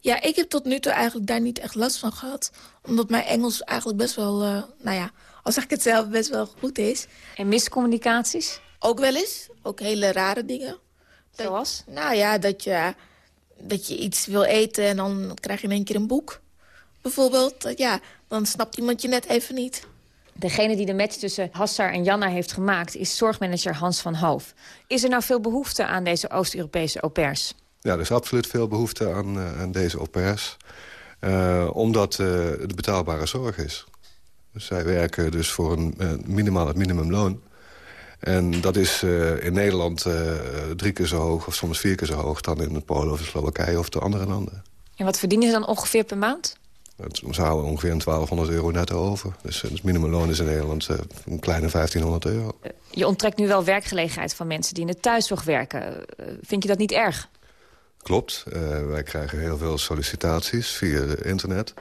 Ja, ik heb tot nu toe eigenlijk daar niet echt last van gehad. Omdat mijn Engels eigenlijk best wel, uh, nou ja, al zeg ik het zelf, best wel goed is. En miscommunicaties? Ook wel eens. Ook hele rare dingen. Zoals? nou ja, dat je dat je iets wil eten en dan krijg je in één keer een boek. Bijvoorbeeld, ja, dan snapt iemand je net even niet. Degene die de match tussen Hassar en Janna heeft gemaakt... is zorgmanager Hans van Hoof. Is er nou veel behoefte aan deze Oost-Europese au pairs? Ja, er is absoluut veel behoefte aan, uh, aan deze au pairs. Uh, omdat uh, de betaalbare zorg is. Zij werken dus voor een minimaal het minimumloon. En dat is uh, in Nederland uh, drie keer zo hoog of soms vier keer zo hoog... dan in Polen of Slowakije of de andere landen. En wat verdienen ze dan ongeveer per maand? Ze houden ongeveer een 1200 euro netto over. Dus het minimumloon is in Nederland een kleine 1500 euro. Je onttrekt nu wel werkgelegenheid van mensen die in de thuiszorg werken. Vind je dat niet erg? Klopt. wij krijgen heel veel sollicitaties via internet.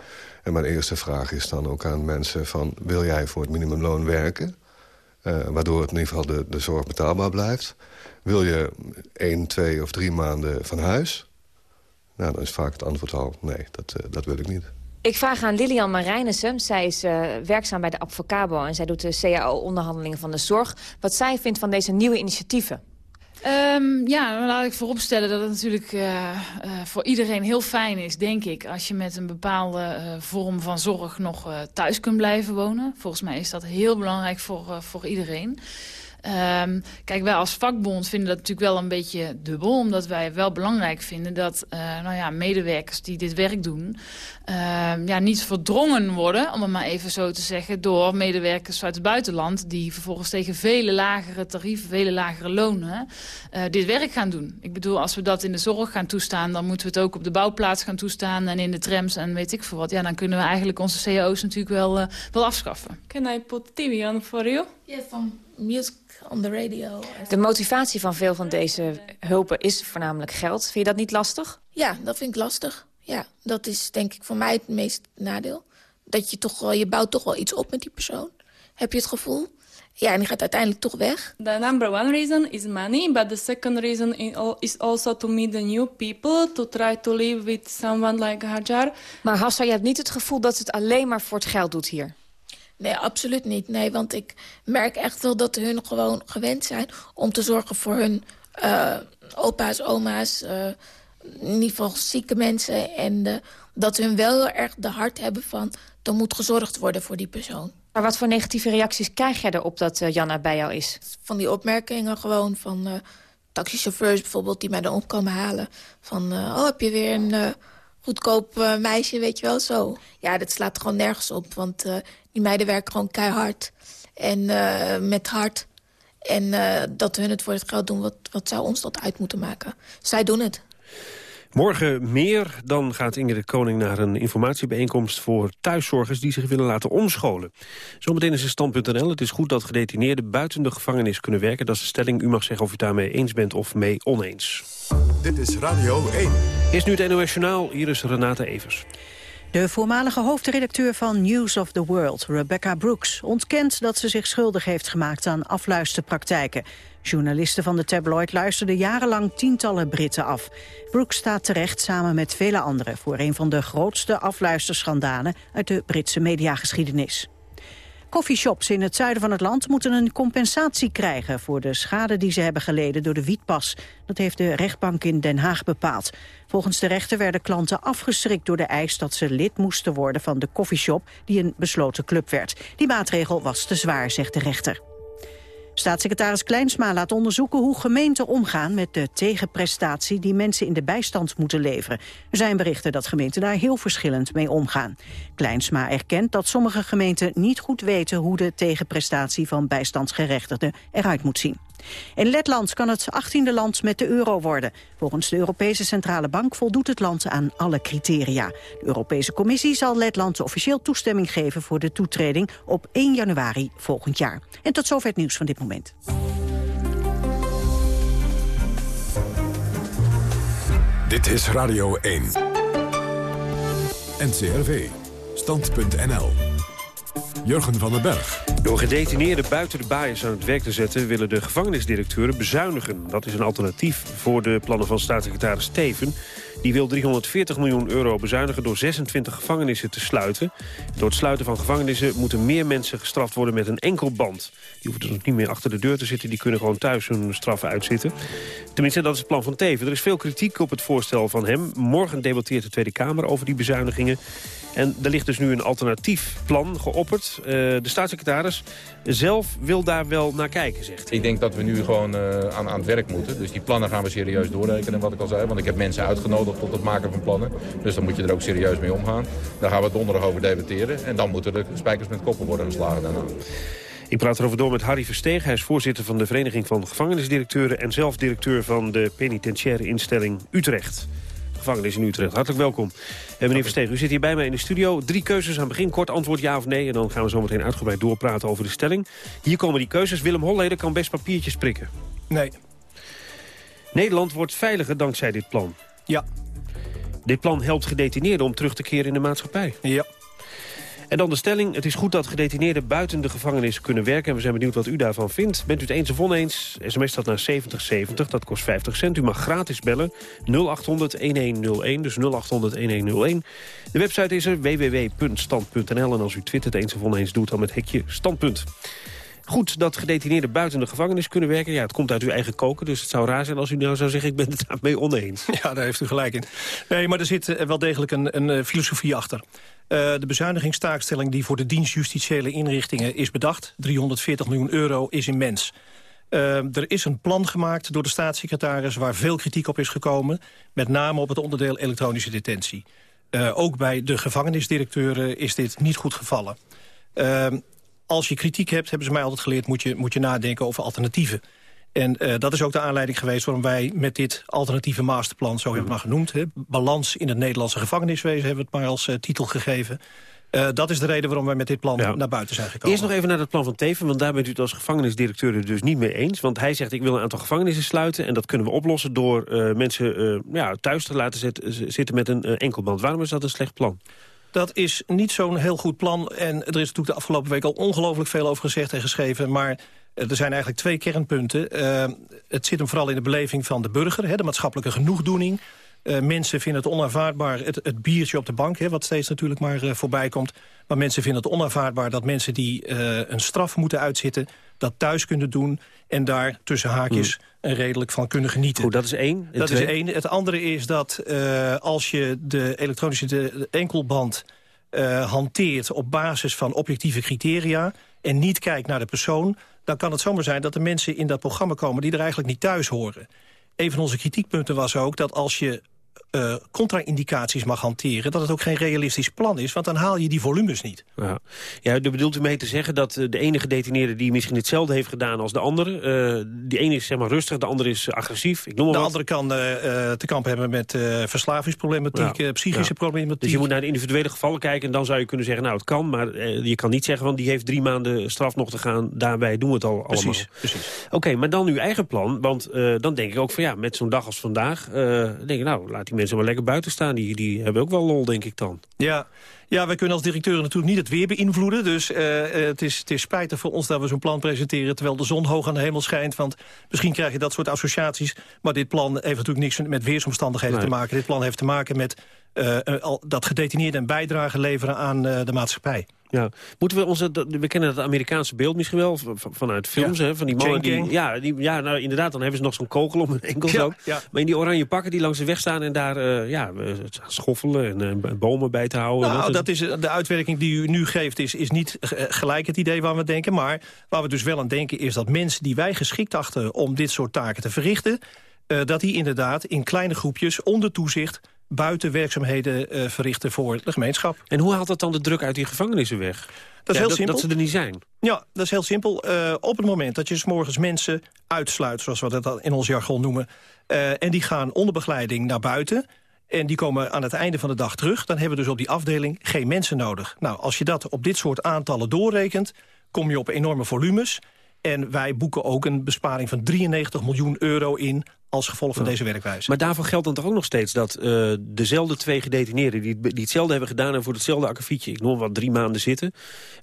En mijn eerste vraag is dan ook aan mensen van... wil jij voor het minimumloon werken? Uh, waardoor het in ieder geval de, de zorg betaalbaar blijft. Wil je één, twee of drie maanden van huis... Nou, dan is vaak het antwoord al, nee, dat, dat wil ik niet. Ik vraag aan Lilian Marijnissen. Zij is uh, werkzaam bij de Advocabo en zij doet de CAO-onderhandelingen van de zorg. Wat zij vindt van deze nieuwe initiatieven. Um, ja, dan laat ik vooropstellen dat het natuurlijk uh, uh, voor iedereen heel fijn is, denk ik... als je met een bepaalde uh, vorm van zorg nog thuis kunt blijven wonen. Volgens mij is dat heel belangrijk voor, voor iedereen. Um, kijk, wij als vakbond vinden dat natuurlijk wel een beetje dubbel. Omdat wij wel belangrijk vinden dat uh, nou ja, medewerkers die dit werk doen... Uh, ja, niet verdrongen worden, om het maar even zo te zeggen... door medewerkers uit het buitenland... die vervolgens tegen vele lagere tarieven, vele lagere lonen... Uh, dit werk gaan doen. Ik bedoel, als we dat in de zorg gaan toestaan... dan moeten we het ook op de bouwplaats gaan toestaan... en in de trams en weet ik veel wat. Ja, dan kunnen we eigenlijk onze cao's natuurlijk wel, uh, wel afschaffen. Can I put TV on for you? Yes, on music on the radio. De motivatie van veel van deze hulpen is voornamelijk geld. Vind je dat niet lastig? Ja, dat vind ik lastig. Ja, dat is denk ik voor mij het meest nadeel. Dat je toch wel, je bouwt toch wel iets op met die persoon. Heb je het gevoel? Ja, en die gaat uiteindelijk toch weg. The number one reason is money, but the second reason is also to meet the new people, to try to live with someone like Hajar. Maar Hassar, je hebt niet het gevoel dat het alleen maar voor het geld doet hier? Nee, absoluut niet. Nee, want ik merk echt wel dat hun gewoon gewend zijn... om te zorgen voor hun uh, opa's, oma's, uh, in ieder geval zieke mensen... en uh, dat hun wel heel erg de hart hebben van... er moet gezorgd worden voor die persoon. Maar wat voor negatieve reacties krijg jij erop dat Janna bij jou is? Van die opmerkingen gewoon van taxichauffeurs bijvoorbeeld... die mij dan opkomen halen. Van, oh, heb je weer een goedkoop meisje, weet je wel, zo. Ja, dat slaat gewoon nergens op, want uh, die meiden werken gewoon keihard. En uh, met hart. En dat hun het voor het geld doen, wat, wat zou ons dat uit moeten maken? Zij doen het. Morgen meer, dan gaat Ingrid Koning naar een informatiebijeenkomst voor thuiszorgers die zich willen laten omscholen. Zometeen is het stand.nl. Het is goed dat gedetineerden buiten de gevangenis kunnen werken. Dat is de stelling. U mag zeggen of u daarmee eens bent of mee oneens. Dit is Radio 1. Is nu het NOS Journaal. Hier is Renate Evers. De voormalige hoofdredacteur van News of the World, Rebecca Brooks, ontkent dat ze zich schuldig heeft gemaakt aan afluisterpraktijken. Journalisten van de tabloid luisterden jarenlang tientallen Britten af. Brooks staat terecht samen met vele anderen voor een van de grootste afluisterschandalen uit de Britse mediageschiedenis. Coffeeshops in het zuiden van het land moeten een compensatie krijgen voor de schade die ze hebben geleden door de wietpas. Dat heeft de rechtbank in Den Haag bepaald. Volgens de rechter werden klanten afgeschrikt door de eis dat ze lid moesten worden van de coffeeshop die een besloten club werd. Die maatregel was te zwaar, zegt de rechter. Staatssecretaris Kleinsma laat onderzoeken hoe gemeenten omgaan met de tegenprestatie die mensen in de bijstand moeten leveren. Er zijn berichten dat gemeenten daar heel verschillend mee omgaan. Kleinsma erkent dat sommige gemeenten niet goed weten hoe de tegenprestatie van bijstandsgerechtigden eruit moet zien. In Letland kan het 18e land met de euro worden. Volgens de Europese Centrale Bank voldoet het land aan alle criteria. De Europese Commissie zal Letland officieel toestemming geven voor de toetreding op 1 januari volgend jaar. En tot zover het nieuws van dit moment. Dit is Radio 1. NCRV. Stand.nl. Jurgen van den Berg. Door gedetineerden buiten de baaiers aan het werk te zetten... willen de gevangenisdirecteuren bezuinigen. Dat is een alternatief voor de plannen van staatssecretaris Steven. Die wil 340 miljoen euro bezuinigen door 26 gevangenissen te sluiten. Door het sluiten van gevangenissen moeten meer mensen gestraft worden met een enkel band. Die hoeven dus niet meer achter de deur te zitten, die kunnen gewoon thuis hun straffen uitzitten. Tenminste, dat is het plan van Teven. Er is veel kritiek op het voorstel van hem. Morgen debatteert de Tweede Kamer over die bezuinigingen. En er ligt dus nu een alternatief plan geopperd. Uh, de staatssecretaris zelf wil daar wel naar kijken, zegt Ik denk dat we nu gewoon uh, aan, aan het werk moeten. Dus die plannen gaan we serieus doorrekenen, wat ik al zei. Want ik heb mensen uitgenodigd tot het maken van plannen. Dus dan moet je er ook serieus mee omgaan. Daar gaan we donderdag over debatteren. En dan moeten de spijkers met koppen worden geslagen daarna. Ik praat erover door met Harry Versteeg. Hij is voorzitter van de Vereniging van Gevangenisdirecteuren... en zelf directeur van de penitentiaire instelling Utrecht gevangenis in Utrecht. Hartelijk welkom. Eh, meneer Versteeg, u zit hier bij mij in de studio. Drie keuzes aan het begin. Kort antwoord ja of nee. En dan gaan we zo meteen uitgebreid doorpraten over de stelling. Hier komen die keuzes. Willem Holleder kan best papiertjes prikken. Nee. Nederland wordt veiliger dankzij dit plan. Ja. Dit plan helpt gedetineerden om terug te keren in de maatschappij. Ja. En dan de stelling. Het is goed dat gedetineerden buiten de gevangenis kunnen werken. En we zijn benieuwd wat u daarvan vindt. Bent u het eens of oneens? SMS staat naar 7070. Dat kost 50 cent. U mag gratis bellen. 0800-1101. Dus 0800-1101. De website is er www.stand.nl. En als u twittert eens of oneens doet, dan met hekje standpunt. Goed dat gedetineerden buiten de gevangenis kunnen werken. Ja, het komt uit uw eigen koken, dus het zou raar zijn als u nou zou zeggen... ik ben het daarmee oneens. Ja, daar heeft u gelijk in. Nee, maar er zit eh, wel degelijk een, een eh, filosofie achter. Uh, de bezuinigingstaakstelling die voor de dienstjustitiële inrichtingen is bedacht... 340 miljoen euro is immens. Er is een plan gemaakt door de staatssecretaris... waar veel kritiek op is gekomen. Met name op het onderdeel elektronische detentie. Ook bij de gevangenisdirecteuren is dit niet goed gevallen. Als je kritiek hebt, hebben ze mij altijd geleerd... moet je, moet je nadenken over alternatieven. En uh, dat is ook de aanleiding geweest waarom wij met dit alternatieve masterplan... zo hebben we het maar genoemd, hè, balans in het Nederlandse gevangeniswezen... hebben we het maar als uh, titel gegeven. Uh, dat is de reden waarom wij met dit plan ja. naar buiten zijn gekomen. Eerst nog even naar het plan van Teven, want daar bent u het als gevangenisdirecteur er dus niet mee eens. Want hij zegt, ik wil een aantal gevangenissen sluiten... en dat kunnen we oplossen door mensen ja, thuis te laten zitten met een enkelband. Waarom is dat een slecht plan? Dat is niet zo'n heel goed plan. En er is natuurlijk de afgelopen week al ongelooflijk veel over gezegd en geschreven. Maar er zijn eigenlijk twee kernpunten. Uh, het zit hem vooral in de beleving van de burger, hè, de maatschappelijke genoegdoening. Uh, mensen vinden het onaanvaardbaar, het, het, biertje op de bank... Hè, wat steeds natuurlijk maar voorbij komt. Maar mensen vinden het onaanvaardbaar dat mensen die een straf moeten uitzitten... dat thuis kunnen doen en daar tussen haakjes mm. redelijk van kunnen genieten. Goed, dat is één. Dat twee. is één. Het andere is dat als je de elektronische de enkelband hanteert... op basis van objectieve criteria en niet kijkt naar de persoon... dan kan het zomaar zijn dat er mensen in dat programma komen... die er eigenlijk niet thuis horen. Een van onze kritiekpunten was ook dat als je uh, contra-indicaties mag hanteren... dat het ook geen realistisch plan is, want dan haal je die volumes niet. Ja, ja daar bedoelt u mee te zeggen dat de ene gedetineerde... die misschien hetzelfde heeft gedaan als de andere... Uh, die ene is zeg maar rustig, de andere is agressief. Ik noem de wat. andere kan uh, te kampen hebben met verslavingsproblematiek, ja. psychische ja. problematiek. Dus je moet naar de individuele gevallen kijken... en dan zou je kunnen zeggen, nou het kan... maar je kan niet zeggen, want die heeft drie maanden straf nog te gaan. Daarbij doen we het al precies, allemaal. Precies. Oké, okay, maar dan uw eigen plan. Want dan denk ik ook van ja, met zo'n dag als vandaag... denk ik, nou, laat die mensen maar lekker buiten staan. Die, die hebben ook wel lol, denk ik dan. Ja, ja, wij kunnen als directeur natuurlijk niet het weer beïnvloeden. Dus uh, het, is, het is spijtig voor ons dat we zo'n plan presenteren... terwijl de zon hoog aan de hemel schijnt. Want misschien krijg je dat soort associaties. Maar dit plan heeft natuurlijk niks met weersomstandigheden nee. te maken. Dit plan heeft te maken met uh, al, dat gedetineerden een bijdrage leveren aan uh, de maatschappij. Ja. Moeten we onze, we kennen het Amerikaanse beeld misschien wel, vanuit films, ja. hè, van die mannen die, ja, die, ja, nou inderdaad, dan hebben ze nog zo'n kogel om hun enkels ja, ook. Ja. Maar in die oranje pakken die langs de weg staan en daar, uh, ja, schoffelen en uh, bomen bij te houden. Nou, dat, dat is de uitwerking die u nu geeft, is, is niet gelijk het idee waar we denken, maar waar we dus wel aan denken is dat mensen die wij geschikt achten om dit soort taken te verrichten, uh, dat die inderdaad in kleine groepjes onder toezicht buiten werkzaamheden uh, verrichten voor de gemeenschap. En hoe haalt dat dan de druk uit die gevangenissen weg? Dat is ja, heel dat, simpel. Dat ze er niet zijn? Ja, dat is heel simpel. Uh, op het moment dat je s morgens mensen uitsluit, zoals we dat in ons jargon noemen... Uh, en die gaan onder begeleiding naar buiten... en die komen aan het einde van de dag terug... dan hebben we dus op die afdeling geen mensen nodig. Nou, als je dat op dit soort aantallen doorrekent... kom je op enorme volumes... En wij boeken ook een besparing van 93 miljoen euro in als gevolg van ja. deze werkwijze. Maar daarvan geldt dan toch ook nog steeds dat uh, dezelfde twee gedetineerden... Die, die hetzelfde hebben gedaan en voor hetzelfde akkefietje... ik noem wat drie maanden zitten...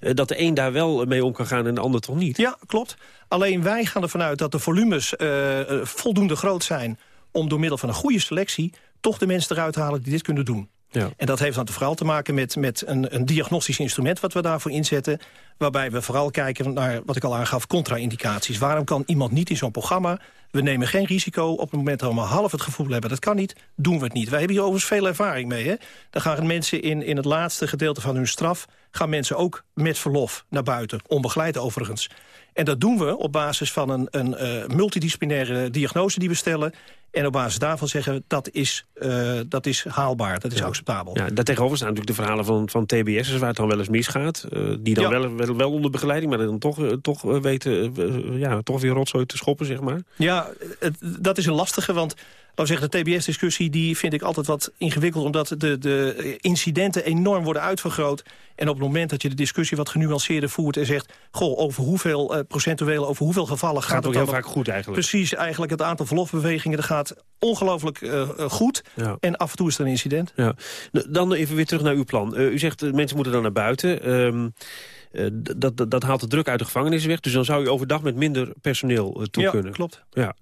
Uh, dat de een daar wel mee om kan gaan en de ander toch niet? Ja, klopt. Alleen wij gaan ervan uit dat de volumes uh, voldoende groot zijn... om door middel van een goede selectie toch de mensen eruit te halen die dit kunnen doen. Ja. En dat heeft dan vooral te maken met, met een, een diagnostisch instrument... wat we daarvoor inzetten, waarbij we vooral kijken naar, wat ik al aangaf, contra-indicaties. Waarom kan iemand niet in zo'n programma? We nemen geen risico op het moment dat we maar half het gevoel hebben... dat kan niet, doen we het niet. Wij hebben hier overigens veel ervaring mee. Hè? Dan gaan mensen in, in het laatste gedeelte van hun straf... gaan mensen ook met verlof naar buiten, onbegeleid overigens. En dat doen we op basis van een, een uh, multidisciplinaire diagnose die we stellen... En op basis daarvan zeggen dat is, uh, dat is haalbaar, dat is ja. acceptabel. Ja, daartegenover staan natuurlijk de verhalen van, van TBS'ers... waar het dan wel eens misgaat. Uh, die dan ja. wel, wel, wel, onder begeleiding, maar dan toch, uh, toch weten... ja, toch weer rotzooi te schoppen, zeg maar. Ja, het, dat is een lastige, want we zeggen, de TBS-discussie die vind ik altijd wat ingewikkeld... omdat de, de incidenten enorm worden uitvergroot. En op het moment dat je de discussie wat genuanceerder voert... en zegt, goh, over hoeveel uh, procentueel, over hoeveel gevallen gaat, gaat het ook heel vaak goed eigenlijk. Precies, eigenlijk het aantal verlofbewegingen... dat gaat ongelooflijk uh, goed. Ja. En af en toe is er een incident. Ja. Dan even weer terug naar uw plan. Uh, u zegt, mensen moeten dan naar buiten... Um, uh, dat, dat, dat, haalt de druk uit de gevangenis weg. Dus dan zou u overdag met minder personeel uh, toe ja, kunnen. klopt. Ja.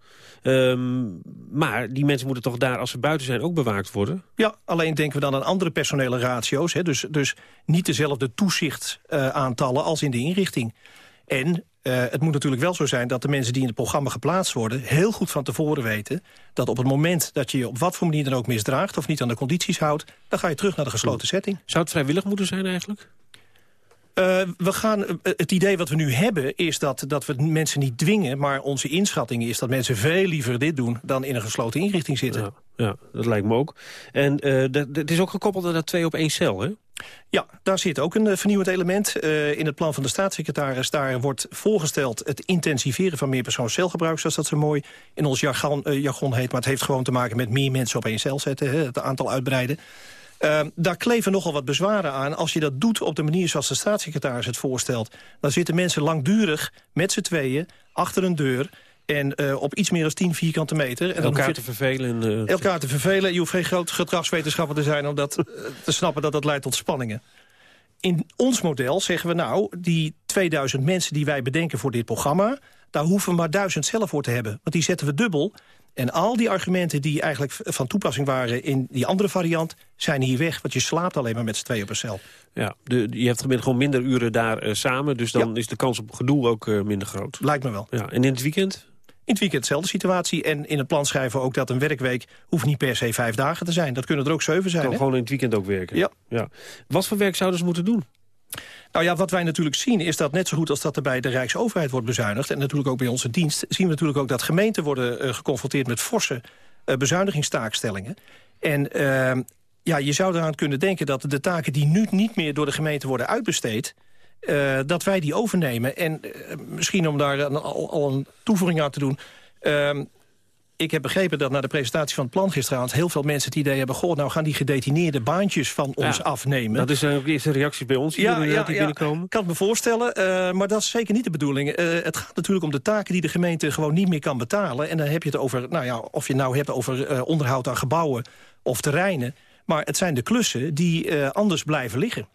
Um, maar die mensen moeten toch daar, als ze buiten zijn, ook bewaakt worden? Ja, alleen denken we dan aan andere personele ratio's. Hè? Dus, dus niet dezelfde toezichtaantallen uh, als in de inrichting. En uh, het moet natuurlijk wel zo zijn dat de mensen die in het programma geplaatst worden... heel goed van tevoren weten dat op het moment dat je je op wat voor manier dan ook misdraagt... of niet aan de condities houdt, dan ga je terug naar de gesloten setting. Zou het vrijwillig moeten zijn eigenlijk? Uh, we gaan, het idee wat we nu hebben is dat, dat we mensen niet dwingen... maar onze inschatting is dat mensen veel liever dit doen... dan in een gesloten inrichting zitten. Ja, ja dat lijkt me ook. En uh, het is ook gekoppeld aan dat twee op één cel, hè? Ja, daar zit ook een vernieuwend element. Uh, in het plan van de staatssecretaris daar wordt voorgesteld... het intensiveren van meerpersoonscelgebruik, zoals dat zo mooi in ons jargon, uh, jargon heet. Maar het heeft gewoon te maken met meer mensen op één cel zetten, hè, het aantal uitbreiden. Uh, daar kleven nogal wat bezwaren aan. Als je dat doet op de manier zoals de staatssecretaris het voorstelt... dan zitten mensen langdurig met z'n tweeën achter een deur... En uh, op iets meer dan 10 vierkante meter. En elkaar te vervelen. Uh, elkaar te vervelen. Je hoeft geen groot gedragswetenschapper te zijn... om dat uh, te snappen dat dat leidt tot spanningen. In ons model zeggen we nou... die 2000 mensen die wij bedenken voor dit programma... daar hoeven we maar 1000 zelf voor te hebben. Want die zetten we dubbel. En al die argumenten die eigenlijk van toepassing waren in die andere variant... zijn hier weg, want je slaapt alleen maar met z'n tweeën op een cel. Ja, de, je hebt gewoon minder uren daar uh, samen... dus dan ja. is de kans op gedoe ook uh, minder groot. Lijkt me wel. Ja, en in het weekend? In het weekend dezelfde situatie. En in het plan schrijven ook dat een werkweek hoeft niet per se vijf dagen te zijn. Dat kunnen er ook zeven zijn. Kan hè? gewoon in het weekend ook werken? Ja. ja. Wat voor werk zouden ze moeten doen? Nou ja, wat wij natuurlijk zien is dat net zo goed als dat er bij de Rijksoverheid wordt bezuinigd... en natuurlijk ook bij onze dienst, zien we natuurlijk ook dat gemeenten worden uh, geconfronteerd met forse uh, bezuinigingstaakstellingen. En uh, ja, je zou eraan kunnen denken dat de taken die nu niet meer door de gemeente worden uitbesteed... Uh, dat wij die overnemen. En misschien om daar al, al, een toevoeging aan te doen... Ik heb begrepen dat na de presentatie van het plan gisteravond... heel veel mensen het idee hebben... goh, nou gaan die gedetineerde baantjes van ja, ons afnemen. Dat is ook eerste reactie bij ons ja, ja, die ja, binnenkomen. Ik kan het me voorstellen, uh, maar dat is zeker niet de bedoeling. Uh, het gaat natuurlijk om de taken die de gemeente gewoon niet meer kan betalen. En dan heb je het over, nou ja, of je nou hebt over uh, onderhoud aan gebouwen of terreinen. Maar het zijn de klussen die anders blijven liggen.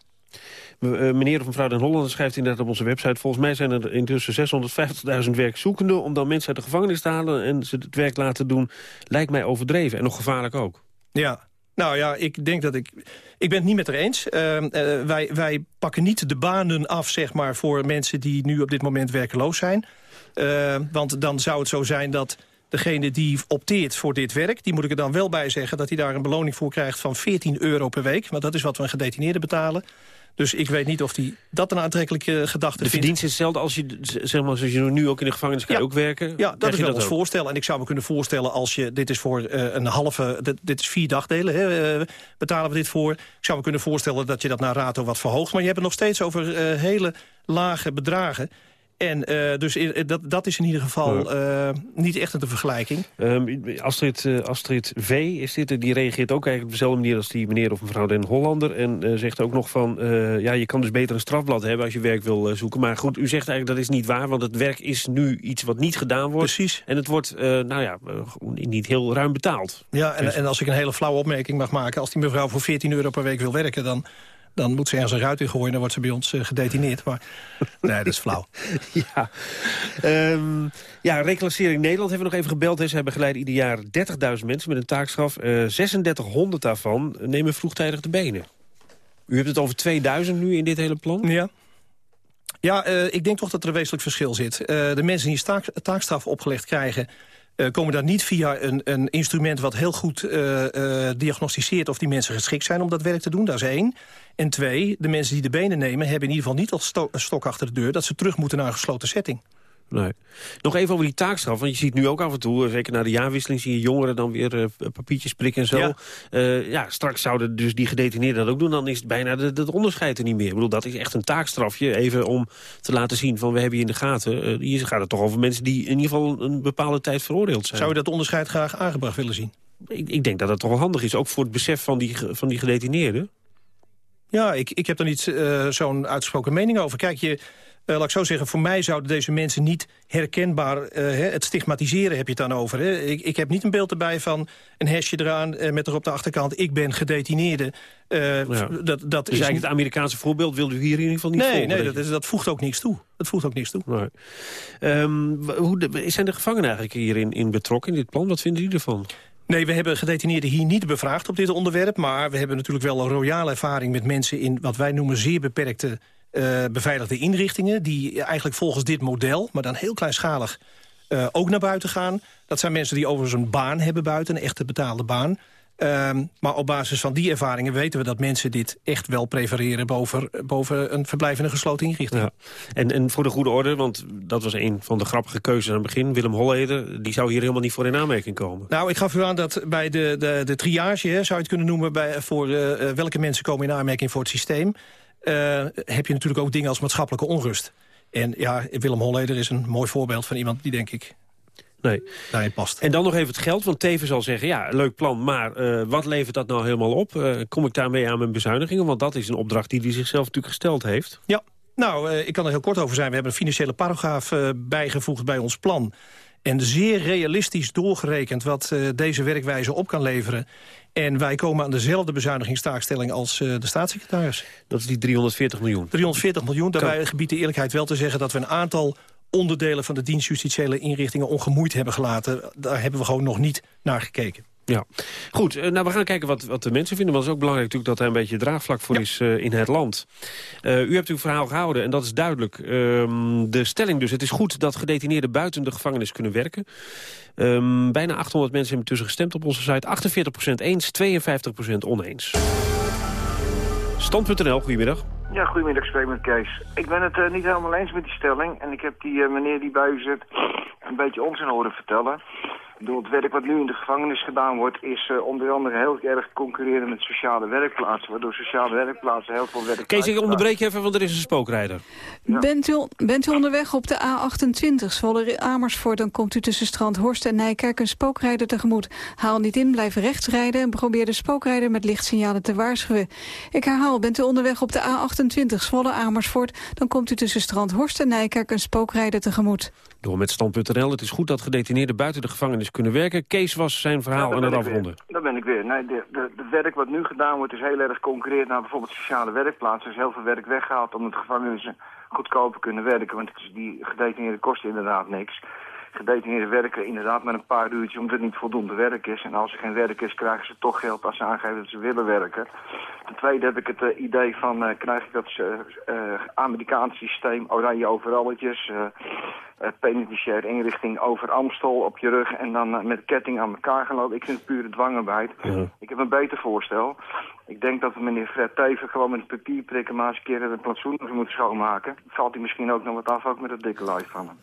Uh, meneer of mevrouw Den Hollander schrijft inderdaad op onze website... volgens mij zijn er intussen 650.000 werkzoekenden... om dan mensen uit de gevangenis te halen en ze het werk laten doen... lijkt mij overdreven en nog gevaarlijk ook. Ja, nou ja, ik denk dat ik... Ik ben het niet met haar eens. Uh, uh, wij, wij pakken niet de banen af, zeg maar, voor mensen die nu op dit moment werkeloos zijn. Uh, want dan zou het zo zijn dat degene die opteert voor dit werk... die moet ik er dan wel bij zeggen dat hij daar een beloning voor krijgt van 14 euro per week. Want dat is wat we een gedetineerde betalen. Dus ik weet niet of hij dat een aantrekkelijke gedachte de vindt. De verdienst is hetzelfde als je, zeg maar, zoals je nu ook in de gevangenis kan ja. ook werken? Ja, dat is wel ons voorstel. En ik zou me kunnen voorstellen als je, dit is voor uh, een halve, dit, dit, is vier dagdelen, hè, uh, betalen we dit voor. Ik zou me kunnen voorstellen dat je dat naar rato wat verhoogt. Maar je hebt het nog steeds over uh, hele lage bedragen. En uh, dus dat, dat is in ieder geval uh, niet echt een vergelijking. Um, Astrid, uh, Astrid V. is dit, die reageert ook eigenlijk op dezelfde manier als die meneer of mevrouw Den Hollander. En zegt ook nog van, ja, je kan dus beter een strafblad hebben als je werk wil zoeken. Maar goed, u zegt eigenlijk dat is niet waar, want het werk is nu iets wat niet gedaan wordt. Precies. En het wordt, nou ja, niet heel ruim betaald. Ja, en, en als ik een hele flauwe opmerking mag maken, als die mevrouw voor 14 euro per week wil werken, dan dan moet ze ergens een ruit in gooien... dan wordt ze bij ons uh, gedetineerd. Maar nee, dat is flauw. ja. Um, ja, Reclassering Nederland hebben we nog even gebeld. Hè. Ze begeleiden ieder jaar 30.000 mensen met een taakstraf. Uh, 3600 daarvan nemen vroegtijdig de benen. U hebt het over 2000 nu in dit hele plan? Ja. Ja, uh, ik denk toch dat er een wezenlijk verschil zit. Uh, de mensen die taak, taakstraf opgelegd krijgen... Uh, komen daar niet via een, een instrument wat heel goed uh, uh, diagnosticeert... of die mensen geschikt zijn om dat werk te doen, dat is één. En twee, de mensen die de benen nemen... hebben in ieder geval niet als sto stok achter de deur... dat ze terug moeten naar een gesloten setting. Nee. Nog even over die taakstraf, want je ziet nu ook af en toe... zeker na de jaarwisseling zie je jongeren dan weer uh, papiertjes prikken en zo. Ja. Uh, ja, straks zouden dus die gedetineerden dat ook doen... dan is het bijna het onderscheid er niet meer. Ik bedoel, dat is echt een taakstrafje, even om te laten zien... van we hebben je in de gaten. Uh, hier gaat het toch over mensen die in ieder geval een bepaalde tijd veroordeeld zijn. Zou je dat onderscheid graag aangebracht willen zien? ik, ik denk dat dat toch wel handig is, ook voor het besef van die, van die gedetineerden. Ja, ik, ik heb er niet zo'n uitgesproken mening over. Kijk, je, laat ik zo zeggen, voor mij zouden deze mensen niet herkenbaar... Hè, het stigmatiseren heb je het dan over. Hè? Ik, ik heb niet een beeld erbij van een hesje eraan... Uh, met er op de achterkant, ik ben gedetineerde. Ja. Dat, dat dus is eigenlijk het Amerikaanse voorbeeld wilde u hier in ieder geval niet nee, volgen? Nee, dat, is, dat voegt ook niks toe. Dat voegt ook niks toe. Nee. Um, hoe de, zijn de gevangenen eigenlijk hierin in betrokken in dit plan? Wat vinden jullie ervan? Nee, we hebben gedetineerden hier niet bevraagd op dit onderwerp... maar we hebben natuurlijk wel een royale ervaring met mensen... in wat wij noemen zeer beperkte uh, beveiligde inrichtingen... die eigenlijk volgens dit model, maar dan heel kleinschalig... Uh, ook naar buiten gaan. Dat zijn mensen die overigens een baan hebben buiten, een echte betaalde baan. Um, maar op basis van die ervaringen weten we dat mensen dit echt wel prefereren... boven, boven een een gesloten inrichting. Ja. En, en voor de goede orde, want dat was een van de grappige keuzes aan het begin... Willem Holleder, die zou hier helemaal niet voor in aanmerking komen. Nou, ik gaf u aan dat bij de, de, de triage, hè, zou je het kunnen noemen... Bij, voor uh, welke mensen komen in aanmerking voor het systeem... Uh, heb je natuurlijk ook dingen als maatschappelijke onrust. En ja, Willem Holleder is een mooi voorbeeld van iemand die, denk ik... Nee. daarin past. En dan nog even het geld, want Teven zal zeggen... ja, leuk plan, maar uh, wat levert dat nou helemaal op? Uh, kom ik daarmee aan mijn bezuinigingen? Want dat is een opdracht die hij zichzelf natuurlijk gesteld heeft. Ja, nou, uh, ik kan er heel kort over zijn. We hebben een financiële paragraaf bijgevoegd bij ons plan. En zeer realistisch doorgerekend wat deze werkwijze op kan leveren. En wij komen aan dezelfde bezuinigingstaakstelling als de staatssecretaris. Dat is die 340 miljoen? 340 miljoen. Daarbij gebied de eerlijkheid wel te zeggen dat we een aantal onderdelen van de dienstjustitiële inrichtingen ongemoeid hebben gelaten. Daar hebben we gewoon nog niet naar gekeken. Ja, goed. Nou, we gaan kijken wat, wat de mensen vinden. Want het is ook belangrijk natuurlijk dat er een beetje draagvlak voor ja. is uh, in het land. Uh, u hebt uw verhaal gehouden en dat is duidelijk. Uh, de stelling dus, het is goed dat gedetineerden buiten de gevangenis kunnen werken. Um, bijna 800 mensen hebben tussen gestemd op onze site. 48% eens, 52% oneens. Stand.nl, goedemiddag. Ja, goedemiddag, spreek met Kees. Ik ben het uh, niet helemaal eens met die stelling. En ik heb die uh, meneer die bij u zit een beetje onzin horen vertellen. Door het werk wat nu in de gevangenis gedaan wordt... is uh, onder andere heel erg concurreren met sociale werkplaatsen. Waardoor sociale werkplaatsen heel veel werk... Kees, ik onderbreek je even, want er is een spookrijder. Ja. Bent, u, bent u onderweg op de A28, Zwolle Amersfoort... dan komt u tussen Strand Horst en Nijkerk een spookrijder tegemoet. Haal niet in, blijf rechts rijden... en probeer de spookrijder met lichtsignalen te waarschuwen. Ik herhaal, bent u onderweg op de A28, Zwolle Amersfoort... dan komt u tussen Strand Horst en Nijkerk een spookrijder tegemoet. Door met stand.nl. Het is goed dat gedetineerden buiten de gevangenis kunnen werken. Kees was zijn verhaal ja, aan het afronden. Daar ben ik weer. Nee, de, de, de, werk wat nu gedaan wordt is heel erg concurrerend naar bijvoorbeeld sociale werkplaatsen. Er is heel veel werk weggehaald omdat gevangenissen goedkoper kunnen werken. Want die gedetineerden kosten inderdaad niks. Gedetineerden werken inderdaad met een paar uurtjes omdat het niet voldoende werk is. En als er geen werk is, krijgen ze toch geld als ze aangeven dat ze willen werken. Ten tweede heb ik het uh, idee van, uh, krijg ik dat uh, Amerikaans systeem, oranje overalletjes, penitentiaire inrichting over Amstel op je rug en dan met ketting aan elkaar gaan lopen. Ik vind het pure dwangarbeid. Ja. Ik heb een beter voorstel. Ik denk dat we meneer Fred Teven gewoon met een papier prikken maar eens een keer een plantsoen moeten schoonmaken. Valt hij misschien ook nog wat af, ook met het dikke lijf van hem.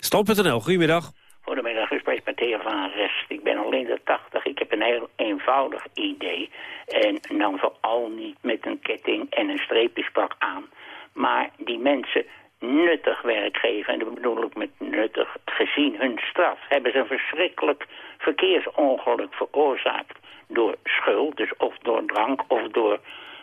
Stand.nl, goedemiddag. Goedemiddag, u spreekt met de heer Van Rest. Ik ben al in de tachtig. Ik heb een heel eenvoudig idee. En dan vooral niet met een ketting en een streepjespak aan. Maar die mensen nuttig werk geven. En dat bedoel ik met nuttig gezien hun straf. Hebben ze een verschrikkelijk verkeersongeluk veroorzaakt door schuld. Dus of door drank of door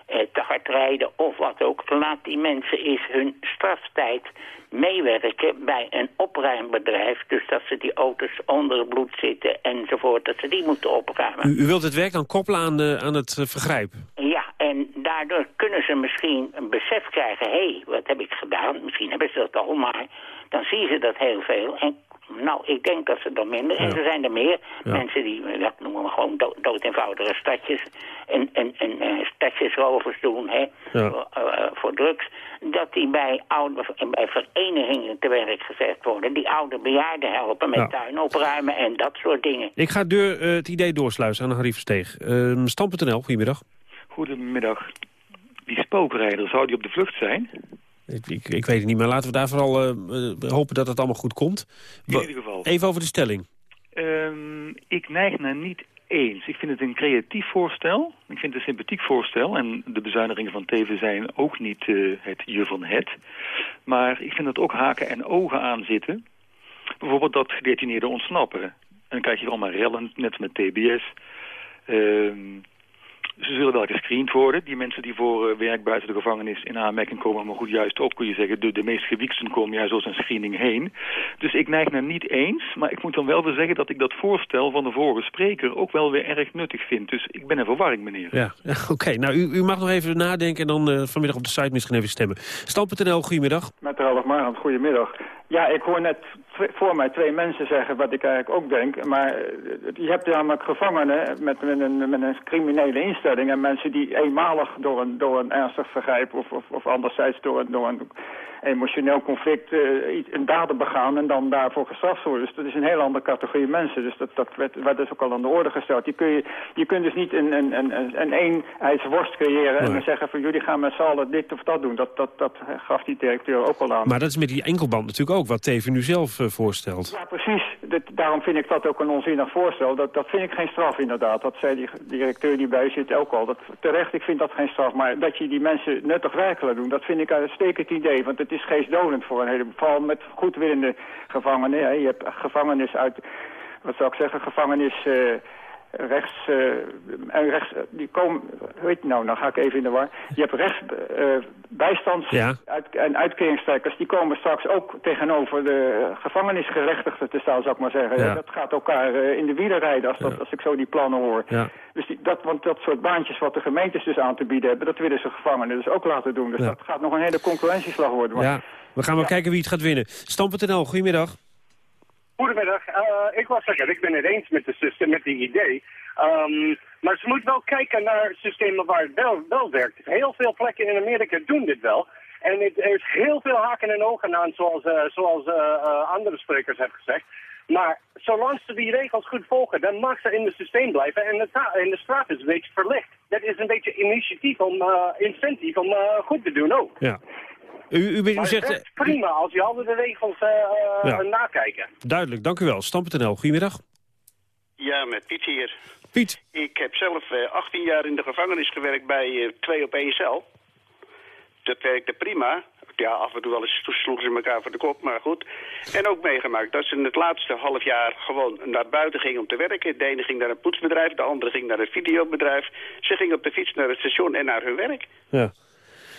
te hard rijden of wat ook. Laat die mensen eens hun straftijd meewerken bij een opruimbedrijf. Dus dat ze die auto's onder het bloed zitten enzovoort. Dat ze die moeten opruimen. U, u wilt het werk dan koppelen aan, de, aan het uh, vergrijp? Ja, en daardoor kunnen ze misschien een besef krijgen. Hé, hey, wat heb ik gedaan? Misschien hebben ze dat al, maar dan zien ze dat heel veel. En nou, ik denk dat ze dan minder. Ja. En er zijn er meer ja. mensen die, dat noemen we gewoon dood, dood eenvoudige stadjes. En, en, en uh, stadjesrovers doen, hè, ja. voor, uh, voor drugs. Dat die bij, oude, bij verenigingen te werk gezet worden. Die oude bejaarden helpen met tuin opruimen en dat soort dingen. Ik ga deur, uh, het idee doorsluizen aan Harry Versteeg. Uh, Stam.nl, goedemiddag. Goedemiddag. Die spookrijder, zou die op de vlucht zijn? Ik, ik, weet het niet, maar laten we daar vooral uh, hopen dat het allemaal goed komt. In ieder geval. Even over de stelling. Um, ik neig naar niet eens. Ik vind het een creatief voorstel. Ik vind het een sympathiek voorstel. En de bezuinigingen van Teven zijn ook niet uh, het je van het. Maar ik vind dat ook haken en ogen aan zitten. Bijvoorbeeld dat gedetineerden ontsnappen. dan krijg je allemaal rellen, net met TBS. Ehm ze zullen wel gescreend worden. Die mensen die voor uh, werk buiten de gevangenis in aanmerking komen. Maar goed, juist ook kun je zeggen, de, de meest gewieksten komen juist als een screening heen. Dus ik neig naar niet eens. Maar ik moet dan wel weer zeggen dat ik dat voorstel van de vorige spreker ook wel weer erg nuttig vind. Dus ik ben in verwarring, meneer. Ja, oké. Nou, u, u, mag nog even nadenken en dan uh, vanmiddag op de site misschien even stemmen. Stam.nl, goedemiddag. Met Ralf goedemiddag. Ja, ik hoor net voor mij twee mensen zeggen wat ik eigenlijk ook denk. Maar eh, je hebt namelijk gevangenen met, met, een, met een criminele instelling... en mensen die eenmalig door een, door een ernstig vergrijp of, of, of anderzijds door een, door een emotioneel conflict uh, een daden begaan en dan daarvoor gestraft worden. Dus dat is een heel andere categorie mensen. Dus dat, dat werd, werd dus ook al aan de orde gesteld. Je, kun je, je kunt dus niet een, een, een, een eenheidsworst creëren nee. en zeggen van jullie gaan met z'n allen dit of dat doen. Dat, dat, dat gaf die directeur ook al aan. Maar dat is met die enkelband natuurlijk ook wat Teven nu zelf uh, voorstelt. Ja, precies. Dat, daarom vind ik dat ook een onzinnig voorstel. Dat, dat vind ik geen straf inderdaad. Dat zei die directeur die bij zit ook al. Dat, terecht, ik vind dat geen straf. Maar dat je die mensen nuttig werk laat doen, dat vind ik een uitstekend idee. Want het is geestdodend voor een heleboel. Vooral met goedwillende gevangenen. Je hebt gevangenis uit, wat zou ik zeggen, gevangenis... Uh, rechts, uh, en rechts, die komen, weet je nou, dan ga ik even in de war. Je hebt rechts uh, bijstands- ja. uit, en uitkeringstrekkers, die komen straks ook tegenover de gevangenisgerechtigden te staan, zou ik maar zeggen. Ja. Ja, dat gaat elkaar uh, in de wielen rijden als, dat, als ik zo die plannen hoor. Dus die, dat, want dat soort baantjes wat de gemeentes dus aan te bieden hebben, dat willen ze gevangenen dus ook laten doen. Dus dat gaat nog een hele concurrentieslag worden. Maar Ja, we gaan maar kijken wie het gaat winnen. Stam.nl, goedemiddag. Goedemiddag. Uh, ik was zeggen, ik ben het eens met, de systeem, met die idee. Um, maar ze moeten wel kijken naar systemen waar het wel, wel werkt. Heel veel plekken in Amerika doen dit wel. En het, er is heel veel haken en ogen aan, zoals, uh, zoals uh, andere sprekers hebben gezegd. Maar zolang ze die regels goed volgen, dan mag ze in het systeem blijven. En de, en de straf is een beetje verlicht. Dat is een beetje initiatief om, incentief om goed te doen ook. Ja. U, u, u Maar zegt... het is prima als je altijd de regels uh, Ja. nakijken. Duidelijk, dank u wel. Stam.nl, goedemiddag. Ja, met Piet hier. Piet. Ik heb zelf eh, 18 jaar in de gevangenis gewerkt bij eh, twee op één cel. Dat werkte prima. Ja, af en toe wel eens sloegen ze elkaar voor de kop, maar goed. En ook meegemaakt dat ze in het laatste half jaar gewoon naar buiten gingen om te werken. De ene ging naar een poetsbedrijf, de andere ging naar een videobedrijf. Ze gingen op de fiets naar het station en naar hun werk. Ja.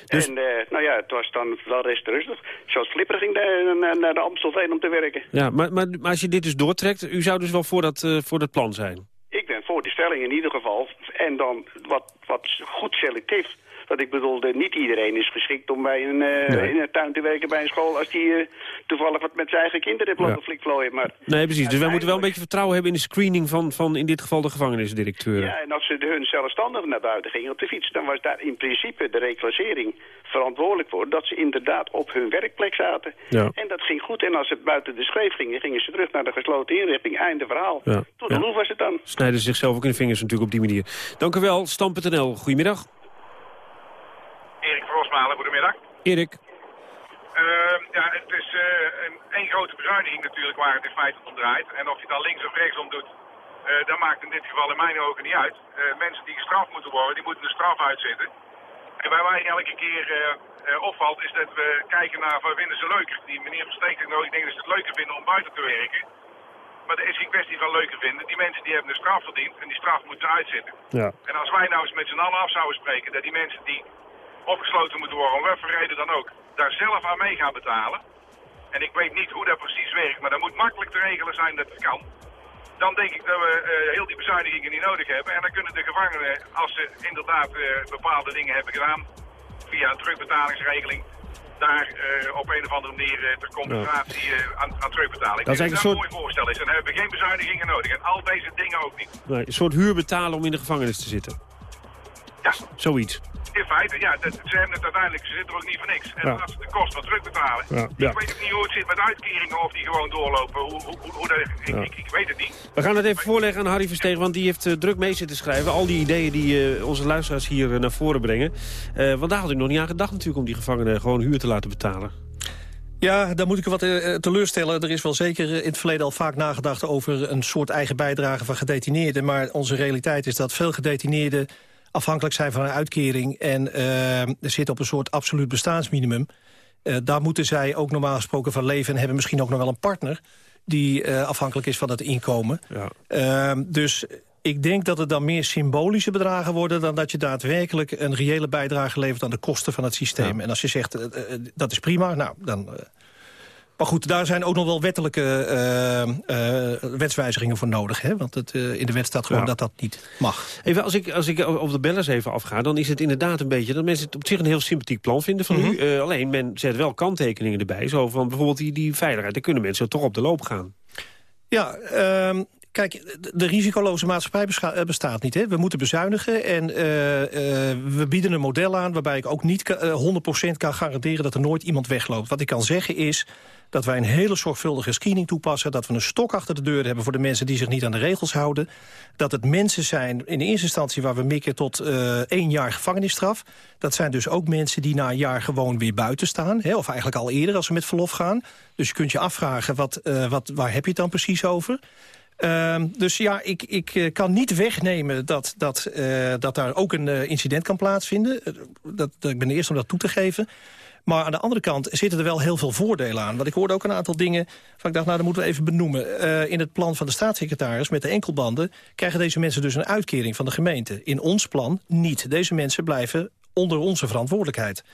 Dus- En eh, nou ja, het was dan wel rest rustig. Zoals Flipper ging de- naar, naar de Amstelveen om te werken. Ja, maar, maar, maar als je dit dus doortrekt, u zou dus wel voor dat, eh, voor dat plan zijn? Ik ben voor die stelling in ieder geval. En dan wat, wat goed selectief. Dat ik bedoel, de- niet iedereen is geschikt om bij een, eh, Nee. in een tuin te werken bij een school... als die eh, toevallig wat met zijn eigen kinderen heeft laten Ja. flikvlooien. Maar Nee, precies. Dus wij moeten wel een beetje vertrouwen hebben in de screening van, van in dit geval de gevangenisdirecteur. Ja, en als ze hun zelfstandig naar buiten gingen op de fiets... dan was daar in principe de reclassering verantwoordelijk voor... dat ze inderdaad op hun werkplek zaten. Ja. En dat ging goed. En als ze buiten de schreef gingen, gingen ze terug naar de gesloten inrichting. Einde verhaal. Ja. De Ja. loef was het dan. Snijden ze zichzelf ook in de vingers natuurlijk op die manier. Dank u wel, Stam.nl. Goedemiddag. Van Rosmalen, goedemiddag. Erik. Ehm, ja, het is eh, een grote bezuiniging natuurlijk waar het in feite om draait. En of je het dan links of rechtsom doet, eh, dat maakt in dit geval in mijn ogen niet uit. Eh, mensen die gestraft moeten worden, die moeten de straf uitzitten. En waar mij elke keer opvalt, is dat we kijken naar wat vinden ze leuker. Die meneer Versteek nou, ik denk dat ze het leuker vinden om buiten te werken. Maar dat is geen kwestie van leuker vinden. Die mensen die hebben een straf verdiend en die straf moeten uitzitten. Ja. En als wij nou eens met z'n allen af zouden spreken dat die mensen die opgesloten moeten worden, om voor reden dan ook, daar zelf aan mee gaan betalen. En ik weet niet hoe dat precies werkt, maar dat moet makkelijk te regelen zijn dat het kan. Dan denk ik dat we eh, heel die bezuinigingen niet nodig hebben. En dan kunnen de gevangenen, als ze inderdaad eh, bepaalde dingen hebben gedaan, via een terugbetalingsregeling, daar eh, op een of andere manier ter compensatie aan, aan terugbetalen. Ik Dat is eigenlijk een een mooi voorstel is. En dan hebben we geen bezuinigingen nodig. En al deze dingen ook niet. Nee, een soort huur betalen om in de gevangenis te zitten. Ja. Zoiets. In feite, ja, dat, ze hebben het uiteindelijk, ze zitten er ook niet voor niks. En Ja. als ze de kost van terugbetalen. Ja, Ik ja. weet ook niet hoe het zit met uitkeringen of die gewoon doorlopen. Hoe, hoe, hoe, hoe dat, ik, Ja. ik, ik weet het niet. We gaan het even voorleggen aan Harry Verstegen, want die heeft eh, druk mee zitten schrijven. Al die ideeën die eh, onze luisteraars hier eh, naar voren brengen. Eh, want daar had ik nog niet aan gedacht natuurlijk om die gevangenen gewoon huur te laten betalen. Ja, daar moet ik u wat teleurstellen. Er is wel zeker in het verleden al vaak nagedacht over een soort eigen bijdrage van gedetineerden. Maar onze realiteit is dat veel gedetineerden afhankelijk zijn van een uitkering... en eh, er zit op een soort absoluut bestaansminimum. Eh, daar moeten zij ook normaal gesproken van leven... en hebben misschien ook nog wel een partner. die uh, afhankelijk is van het inkomen. Ja. Uh, dus ik denk dat het dan meer symbolische bedragen worden... dan dat je daadwerkelijk een reële bijdrage levert aan de kosten van het systeem. En als je zegt, uh, dat is prima, nou, dan... Maar goed, daar zijn ook nog wel wettelijke uh, uh, wetswijzigingen voor nodig. Hè? Want het, uh, in de wet staat gewoon dat dat niet mag. Even, als ik, als ik op de bellers even afga, dan is het inderdaad een beetje... dat mensen het op zich een heel sympathiek plan vinden van mm -hmm. u. alleen, men zet wel kanttekeningen erbij. Zo van bijvoorbeeld die, die veiligheid. Daar kunnen mensen toch op de loop gaan. Ja, uh, Kijk, de risicoloze maatschappij bestaat niet. Hè? We moeten bezuinigen en uh, uh, we bieden een model aan... waarbij ik ook niet uh, 100% kan garanderen dat er nooit iemand wegloopt. Wat ik kan zeggen is dat wij een hele zorgvuldige screening toepassen... dat we een stok achter de deur hebben voor de mensen die zich niet aan de regels houden. Dat het mensen zijn, in de eerste instantie waar we mikken tot één jaar gevangenisstraf. Dat zijn dus ook mensen die na een jaar gewoon weer buiten staan. Hè, of eigenlijk al eerder als ze met verlof gaan. Dus je kunt je afvragen, wat, wat, waar heb je het dan precies over? Uh, dus ja, ik, ik kan niet wegnemen dat, dat, uh, dat daar ook een uh, incident kan plaatsvinden. Dat, ik ben de eerste om dat toe te geven. Maar aan de andere kant zitten er wel heel veel voordelen aan. Want ik hoorde ook een aantal dingen van ik dacht, nou, dat moeten we even benoemen. In het plan van de staatssecretaris met de enkelbanden... krijgen deze mensen dus een uitkering van de gemeente. In ons plan niet. Deze mensen blijven onder onze verantwoordelijkheid.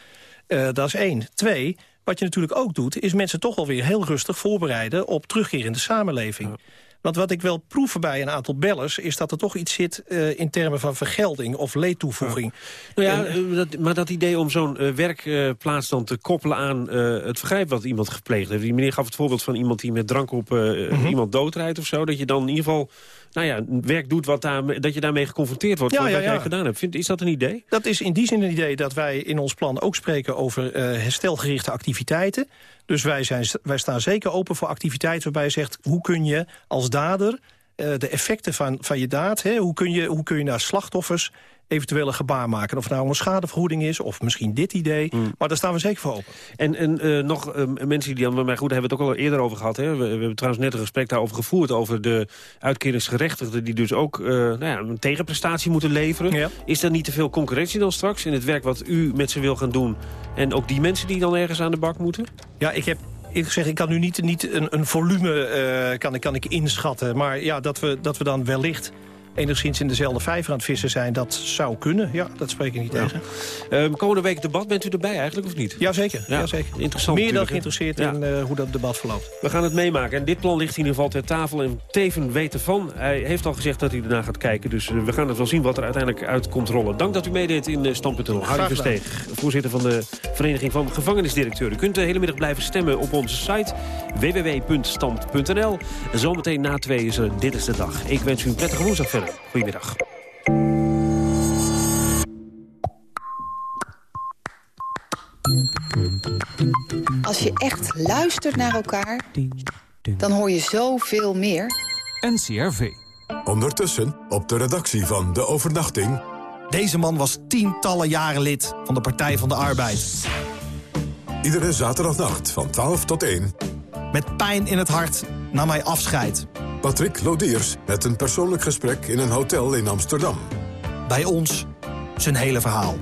Dat is één. Twee, wat je natuurlijk ook doet... is mensen toch wel weer heel rustig voorbereiden... op terugkeer in de samenleving. Want wat ik wel proef bij een aantal bellers... is dat er toch iets zit uh, in termen van vergelding of leedtoevoeging. Nou ja, en, uh, dat, maar dat idee om zo'n uh, werkplaats dan te koppelen aan het vergrijp... wat iemand gepleegd heeft. Die meneer gaf het voorbeeld van iemand die met drank op -hmm. iemand doodrijdt of zo. Dat je dan in ieder geval nou ja, werk doet wat daar, dat je daarmee geconfronteerd wordt... Ja, wat ja, jij gedaan hebt. Vind, is dat een idee? Dat is in die zin een idee dat wij in ons plan ook spreken... over uh, herstelgerichte activiteiten. Dus wij, zijn, wij staan zeker open voor activiteiten waarbij je zegt... hoe kun je als dader uh, de effecten van, van je daad... Hè, hoe, kun je, hoe kun je naar slachtoffers eventuele gebaar maken. Of het nou een schadevergoeding is, of misschien dit idee. Mm. Maar daar staan we zeker voor open. En, en uh, nog uh, mensen die dan, maar goed, daar hebben we het ook al eerder over gehad. Hè? We, we, hebben trouwens net een gesprek daarover gevoerd... over de uitkeringsgerechtigden die dus ook uh, nou ja, een tegenprestatie moeten leveren. Ja. Is er niet te veel concurrentie dan straks in het werk wat u met ze wil gaan doen? En ook die mensen die dan ergens aan de bak moeten? Ja, ik heb ik zeg, ik kan nu niet, niet een, een volume uh, kan, kan ik inschatten. Maar ja, dat we, dat we dan wellicht enigszins in dezelfde vijver aan het vissen zijn. Dat zou kunnen, ja, dat spreek ik niet ja. tegen. Uh, komende week debat, bent u erbij eigenlijk of niet? Jazeker, ja. ja zeker. Interessant. Meer dan geïnteresseerd ja. in uh, hoe dat debat verloopt. We gaan het meemaken. En dit plan ligt in ieder geval ter tafel en Teven weet ervan. Hij heeft al gezegd dat hij ernaar gaat kijken. Dus uh, we gaan het wel zien wat er uiteindelijk uit komt rollen. Dank dat u meedeed in uh, Stand.nl. Harry Versteeg, voorzitter van de Vereniging van Gevangenisdirecteuren. U kunt de hele middag blijven stemmen op onze site www.stand.nl. En zometeen na twee is er Dit is de Dag. Ik wens u een prettige woensdag verder. Goedemiddag. Als je echt luistert naar elkaar, dan hoor je zoveel meer. NCRV. Ondertussen op de redactie van De Overnachting... Deze man was tientallen jaren lid van de Partij van de Arbeid. Iedere zaterdagnacht van 12 tot 1. Met pijn in het hart nam hij afscheid. Patrick Lodiers met een persoonlijk gesprek in een hotel in Amsterdam. Bij ons zijn hele verhaal.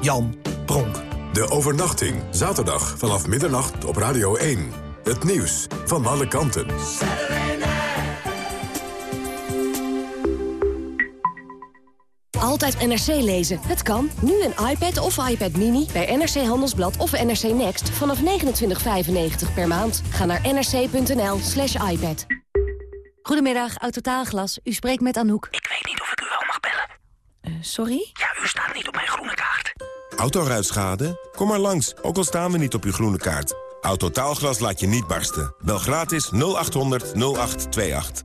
Jan Pronk. De overnachting, zaterdag vanaf middernacht op Radio 1. Het nieuws van alle kanten. Altijd NRC lezen. Het kan. Nu een iPad of iPad Mini bij NRC Handelsblad of NRC Next vanaf 29,95 per maand. Ga naar nrc.nl slash iPad. Goedemiddag, Autotaalglas. U spreekt met Anouk. Ik weet niet of ik u wel mag bellen. Uh, sorry? Ja, u staat niet op mijn groene kaart. Autoruitschade? Kom maar langs, ook al staan we niet op uw groene kaart. Autotaalglas laat je niet barsten. Bel gratis 0800 0828.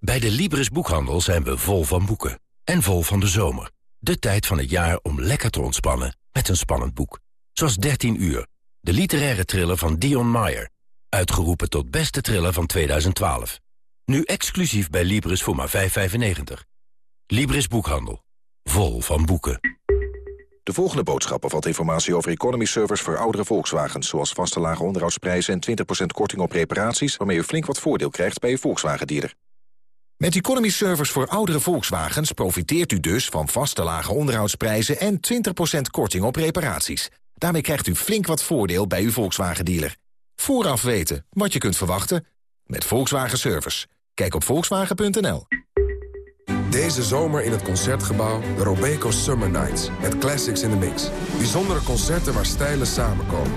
Bij de Libris Boekhandel zijn we vol van boeken. En vol van de zomer. De tijd van het jaar om lekker te ontspannen met een spannend boek. Zoals 13 uur, de literaire thriller van Dion Meyer. Uitgeroepen tot beste thriller van 2012. Nu exclusief bij Libris voor maar 5,95. Libris Boekhandel. Vol van boeken. De volgende boodschap bevat informatie over economy servers voor oudere Volkswagens... zoals vaste lage onderhoudsprijzen en 20% korting op reparaties... waarmee u flink wat voordeel krijgt bij uw Volkswagen-dealer. Met economy servers voor oudere Volkswagens profiteert u dus van vaste lage onderhoudsprijzen... en 20% korting op reparaties. Daarmee krijgt u flink wat voordeel bij uw Volkswagen-dealer. Vooraf weten wat je kunt verwachten... Met Volkswagen Service. Kijk op volkswagen.nl. Deze zomer in het Concertgebouw de Robeco Summer Nights. Met classics in the mix. Bijzondere concerten waar stijlen samenkomen.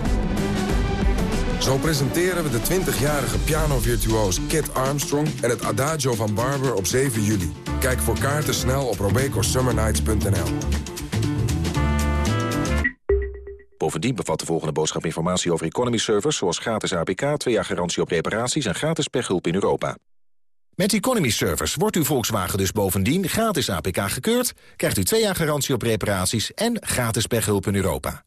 Zo presenteren we de 20-jarige pianovirtuoos Kit Armstrong... en het Adagio van Barber op 7 juli. Kijk voor kaarten snel op robecosummernights.nl. Bovendien bevat de volgende boodschap informatie over economy servers... zoals gratis APK, 2 jaar garantie op reparaties en gratis pechhulp in Europa. Met Economy Servers wordt uw Volkswagen dus bovendien gratis APK gekeurd... krijgt u 2 jaar garantie op reparaties en gratis pechhulp in Europa.